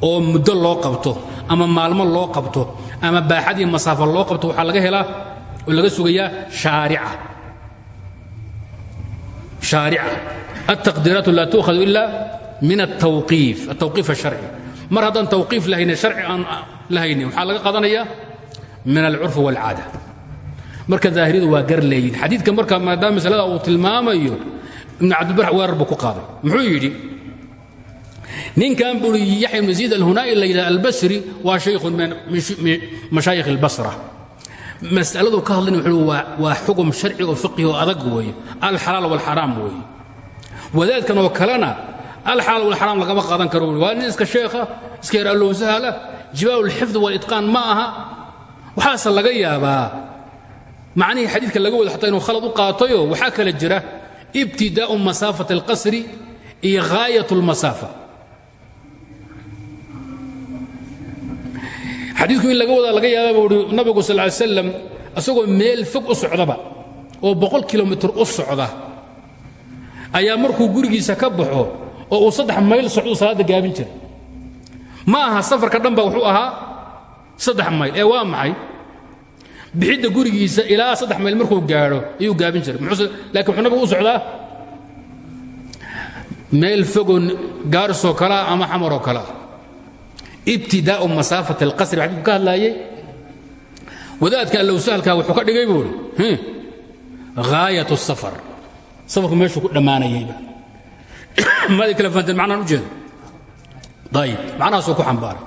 oo muddo loo qabto ama maalmo loo qabto ama baaxad masaafo loo qabto waxaa laga helaa oo laga sugayaa haaica altaqdiiraat laa tuhadu ila min atawqiif atawqiif aharci mar haddaan tawqiif lahaynin harci aan lahaynin waxaa laga qadanaya min alcurfi wاlcaada marka daahiriyadu waa gar leeyihiin xadiidka marka maadaama masalada uu tilmaamayo ibnu cabdilbarax weerar buu ku qaaday. Muxuu yidhi ninkan buui yaxya ibnu ziid alhunaa'i la yidhaha albasri waa shaykhun min mashaayikh اlbasra mas'aladu ka hadlayna wuxuu waa xugum sharci oo fiqhi oo adag weeye. Alxalaal wاlxaraam weeye. Wadaadkan oo kalena alxalaal walxaraam lagama qaadan karo waa nin iska sheekha iska yar allowsahala jibaalu lxifd walitqaan ma aha. Waxaase laga yaabaa macnihii xadiidka laga wado xataa inuu khalad u qaatayo waxaa kala jira ibtidaa'u masaafat alqasri iyo ghaayat lmasaafa xadiidku in laga wadaa laga yaaba buu uhi nabigu sal ly slam isagoo meel fog u socdaba oo boqol kilomitr u socda ayaa markuu gurigiisa ka baxo oo uu saddex mayl socdu salaadda gaabin jira ma aha safarka dhan ba wuxuu ahaa saddex mayl. Ee waa maxay? Bixidda gurigiisa ilaa saddex mayl markuu gaadho ayuu gaabin jiray. Laakiin wuxuu nabigu u socdaa? Meel fogoo gaarisoo kalea ama xamaroo kalea ibtidaau masaafat alqasri xadiidku ka hadlaayey. Wadaadka allow sahalkaa wuxuu ka dhigay buu hi haayat safar. Safarku meeshuu ku dhammaanayeyba maadi kala fahanteen macnaan u jeeda ayib macnahaasuu ku xambaaray.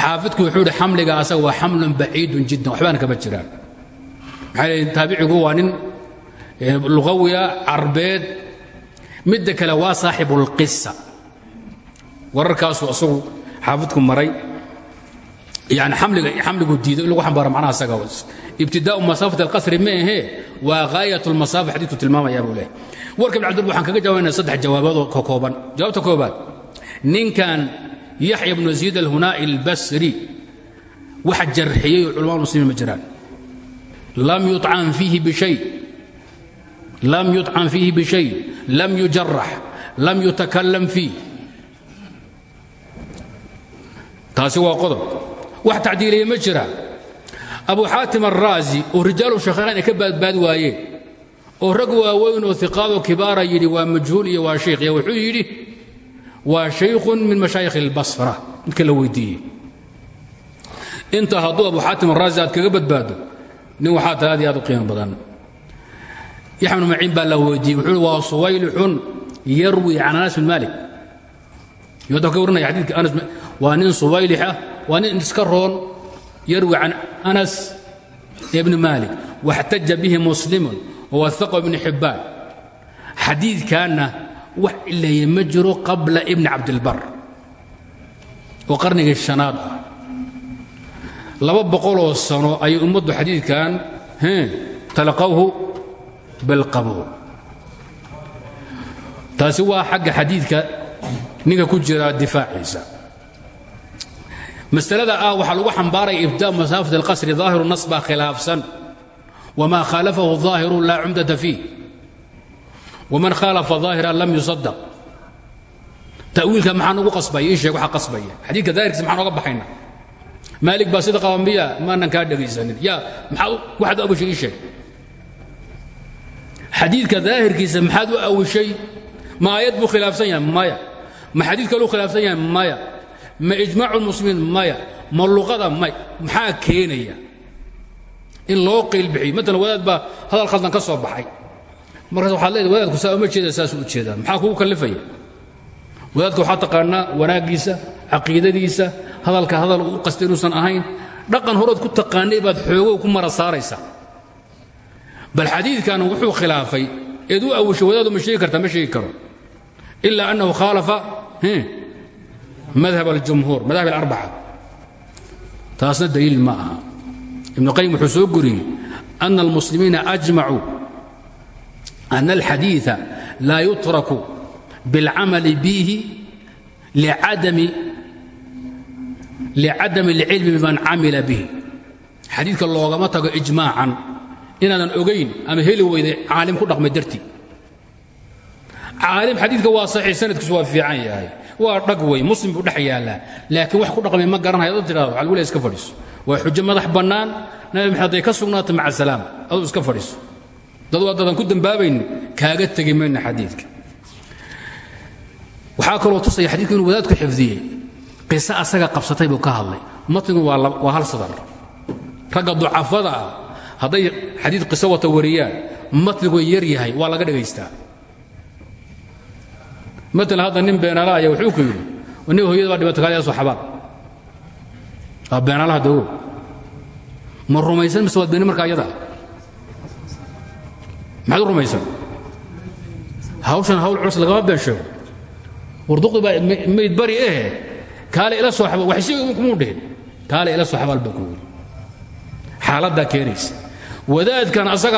Xaafidku wuxuu idhi xamliga asaga waa xamlun baciidun jiddan waxbaana kama jiraan. Maxaa leeyiin taabicigu waa nin luqawiya carbeed midda kale waa saaxibu اlqisa wararkaasuu asagu xaafidku maray. Yani xamligu diiday in lagu xambaaro macnaha asaga ibtidaau masaafat alqasri ma ahee waa haayat lmasaafa xadiidku tilmaamaya buu leehay warka ibn cabdillah waxaan kaga jawaabana saddex jawaabood oo kooban. Jawaabta koobaad ninkan yaxya bnu yaziid alhunaa'i albasri waxa jarxiyey oo culamada muslimiin ma jiraan. Lam yuطcan fiihi bishay lam yuطcan fiihi bishay lam yujarax lam yutakalam fiih taasi waa qodob wax tacdiiliya ma jira. Abu xaatim araazi oo rijaalu shakhayn ay ka baadbaad waayeen oo rag waaweyn oo iqaadoo kibaara yidhi waa majhuul iyo waa shaykh wuxuu yidhi waa shaykhun min mashaayikh اlbasra midka la weydiiyey. Inta hadduu abu xaatim araazi aad kaga badbaado nin waxaa tahay aad iyo aad u qiimo badan. Yaxya bnu maciin baa la weydiiyey wuxuu waa suwaylixun yarwi can anas bin malik yota ka warinaya xadiidka anas waa nin suwaylix ah waa nin iska roon yarwi can anas ibni malik waxtaja bihi muslimun wawahaqahu ibni xibbaan xadiidkaanna wax ileeye ma jiro qabla ibni cabdilbar oo qarnigii shanaad ah. Laba boqoloo sano ayay ummaddu xadiidkan talaqawhu bilqabuul taasi waa xagga xadiidka ninka ku jira difaaciisa. Masalada ah waxaa lagu xambaaraya ibdaa masaafat alqasri daahiru nas baa khilaafsan. Wma khalafahu ظaahiru laa cumdata fiih. Waman khalafa ظaahira lam yusadaq ta'wiilka maxaa nagu qasbaya? Ii sheeg waxa qasbaya. Xadiidka daahirkiisa maxaan oga baxayna. Maalik baa sida qaba miya maanan kaa yaa maxaad waxaad u awishay ii sheeg. Xadiidka daahirkiisa maxaad u awishay ma aayad buu khilaafsan yahay? Maya ma xadiid kaluu khilaafsan yahay maya. Ma ijmaacu lmuslimiin maya. Ma luqada may. Maxaa keenaya? In loo qiilbixiyo maalan wadaad baa hadal khaldan ka soo baxay. Markaas waxaad leedahay wadaadku saa jeeda saasuu u jeedaa maxaa kugu kallifaya? Wadaadka waxaa taqaanaa wanaaggiisa caqiidadiisa hadalka hadal u qasta inuusan ahayn. Dhaqan horood ku taqaanay baad xoogow ku mara saaraysaa. Bal xadiidkan wuxuu khilaafay. Eed u awishay wadaadu ma karo. Ilaa annahu khaalafa madhab aljumhuur madahab alarbaca taasna daliil ma aha. Ibnuqayim wuxuu soo guriyey ana almuslimiina ajmacuu ana alxadiia laa yutraku biاlcamali bihi licadami اlcilmi biman camila bihi. Xadiidka loogama tago ijmaacan inaadan ogayn ama heli weyday caalim ku dhaqmay dartii caalim xadiidka waa saxiix sanadkiisu waa fiican yahay. Waa dhag wey muslim buu dhex yaallaa. Laakiin wax ku dhaqmay ma garanaya ad tirado waxaad weli iska fadhiiso. Waa xujo madax bannaan. Nabi maxamed hadday ka sugnaato maca salaam. Aduu iska fadhiiso. Dad waadadan ku dambaabayni kaaga tegi mayna xadiidka. Waxaa kaloo tusaya xadiidku inuu wadaadku xifdiyey. Qiso asaga qabsatay buu ka hadlay. Matnigu waa hal sadar. Ragga ducafada ah hadday xadiid wata wariyaan matnigu yar yahay waa laga dhagaystaa maala hadda nin beenaalaaya wuxuu ku yidhi nin hooyada baa dhibaato kaalayaa soo xabaal waa beenaalaha dawow ma rumaysan mise waad beeni marka ayada maxaad rumaysan? Hawshan hawl culus lagama been sheego warduqdi baa mayd bari ehe kaale ila soo xabaal wax shayga kumuu dhihin. Kaale ila soo xabaal baa ku yidhi. Xaaladdaa keenaysa.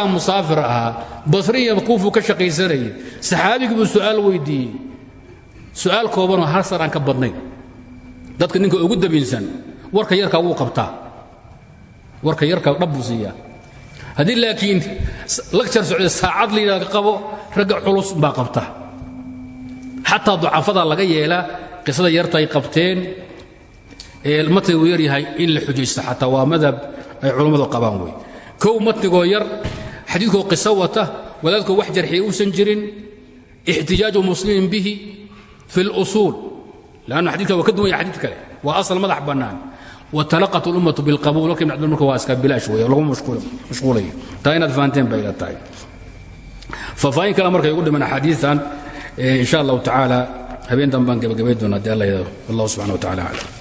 Musaafir ahaa basriya kuufuu ka shaqaysanayay saxaabigii su'aal weydiiyey su'aal koobanoo hal sar aan ka badnayn. Dadka ninka ugu dabiinsan warka yarkaa wuu qabtaa. Warka yarka dhab buu siiyaa. Haddii laakiin lagjar socda saacad layidhahda qabo ragga culus baa qabta. Xataa ducafadaa laga yeelaa qisada yarta ay qabteen ee matnigu yar yahay in la xujaysto xataa waa madhab ay culummadu qabaan wey. Kow matnigoo yar xadiidkoo qiso wata wadaadkoo wax jarxiya uusan jirin ixtijaaju muslimin bihi fi اlusuul lannu xadidka waa ka duwan ya xadid kale waa asal madax bannaan watalaqat اlummatu biاlqabuul warka ibn abdil marka waa iska bilaash weeye lagu mashquulayo taa inaad fahanteen bay ila tahay faafaahin kale markay ugu dhiman axaadiian in sha allahu tacaala habeen dambaan gebagabayn doona haddi alla yidhahdo wallahu subxana wa tacala aclam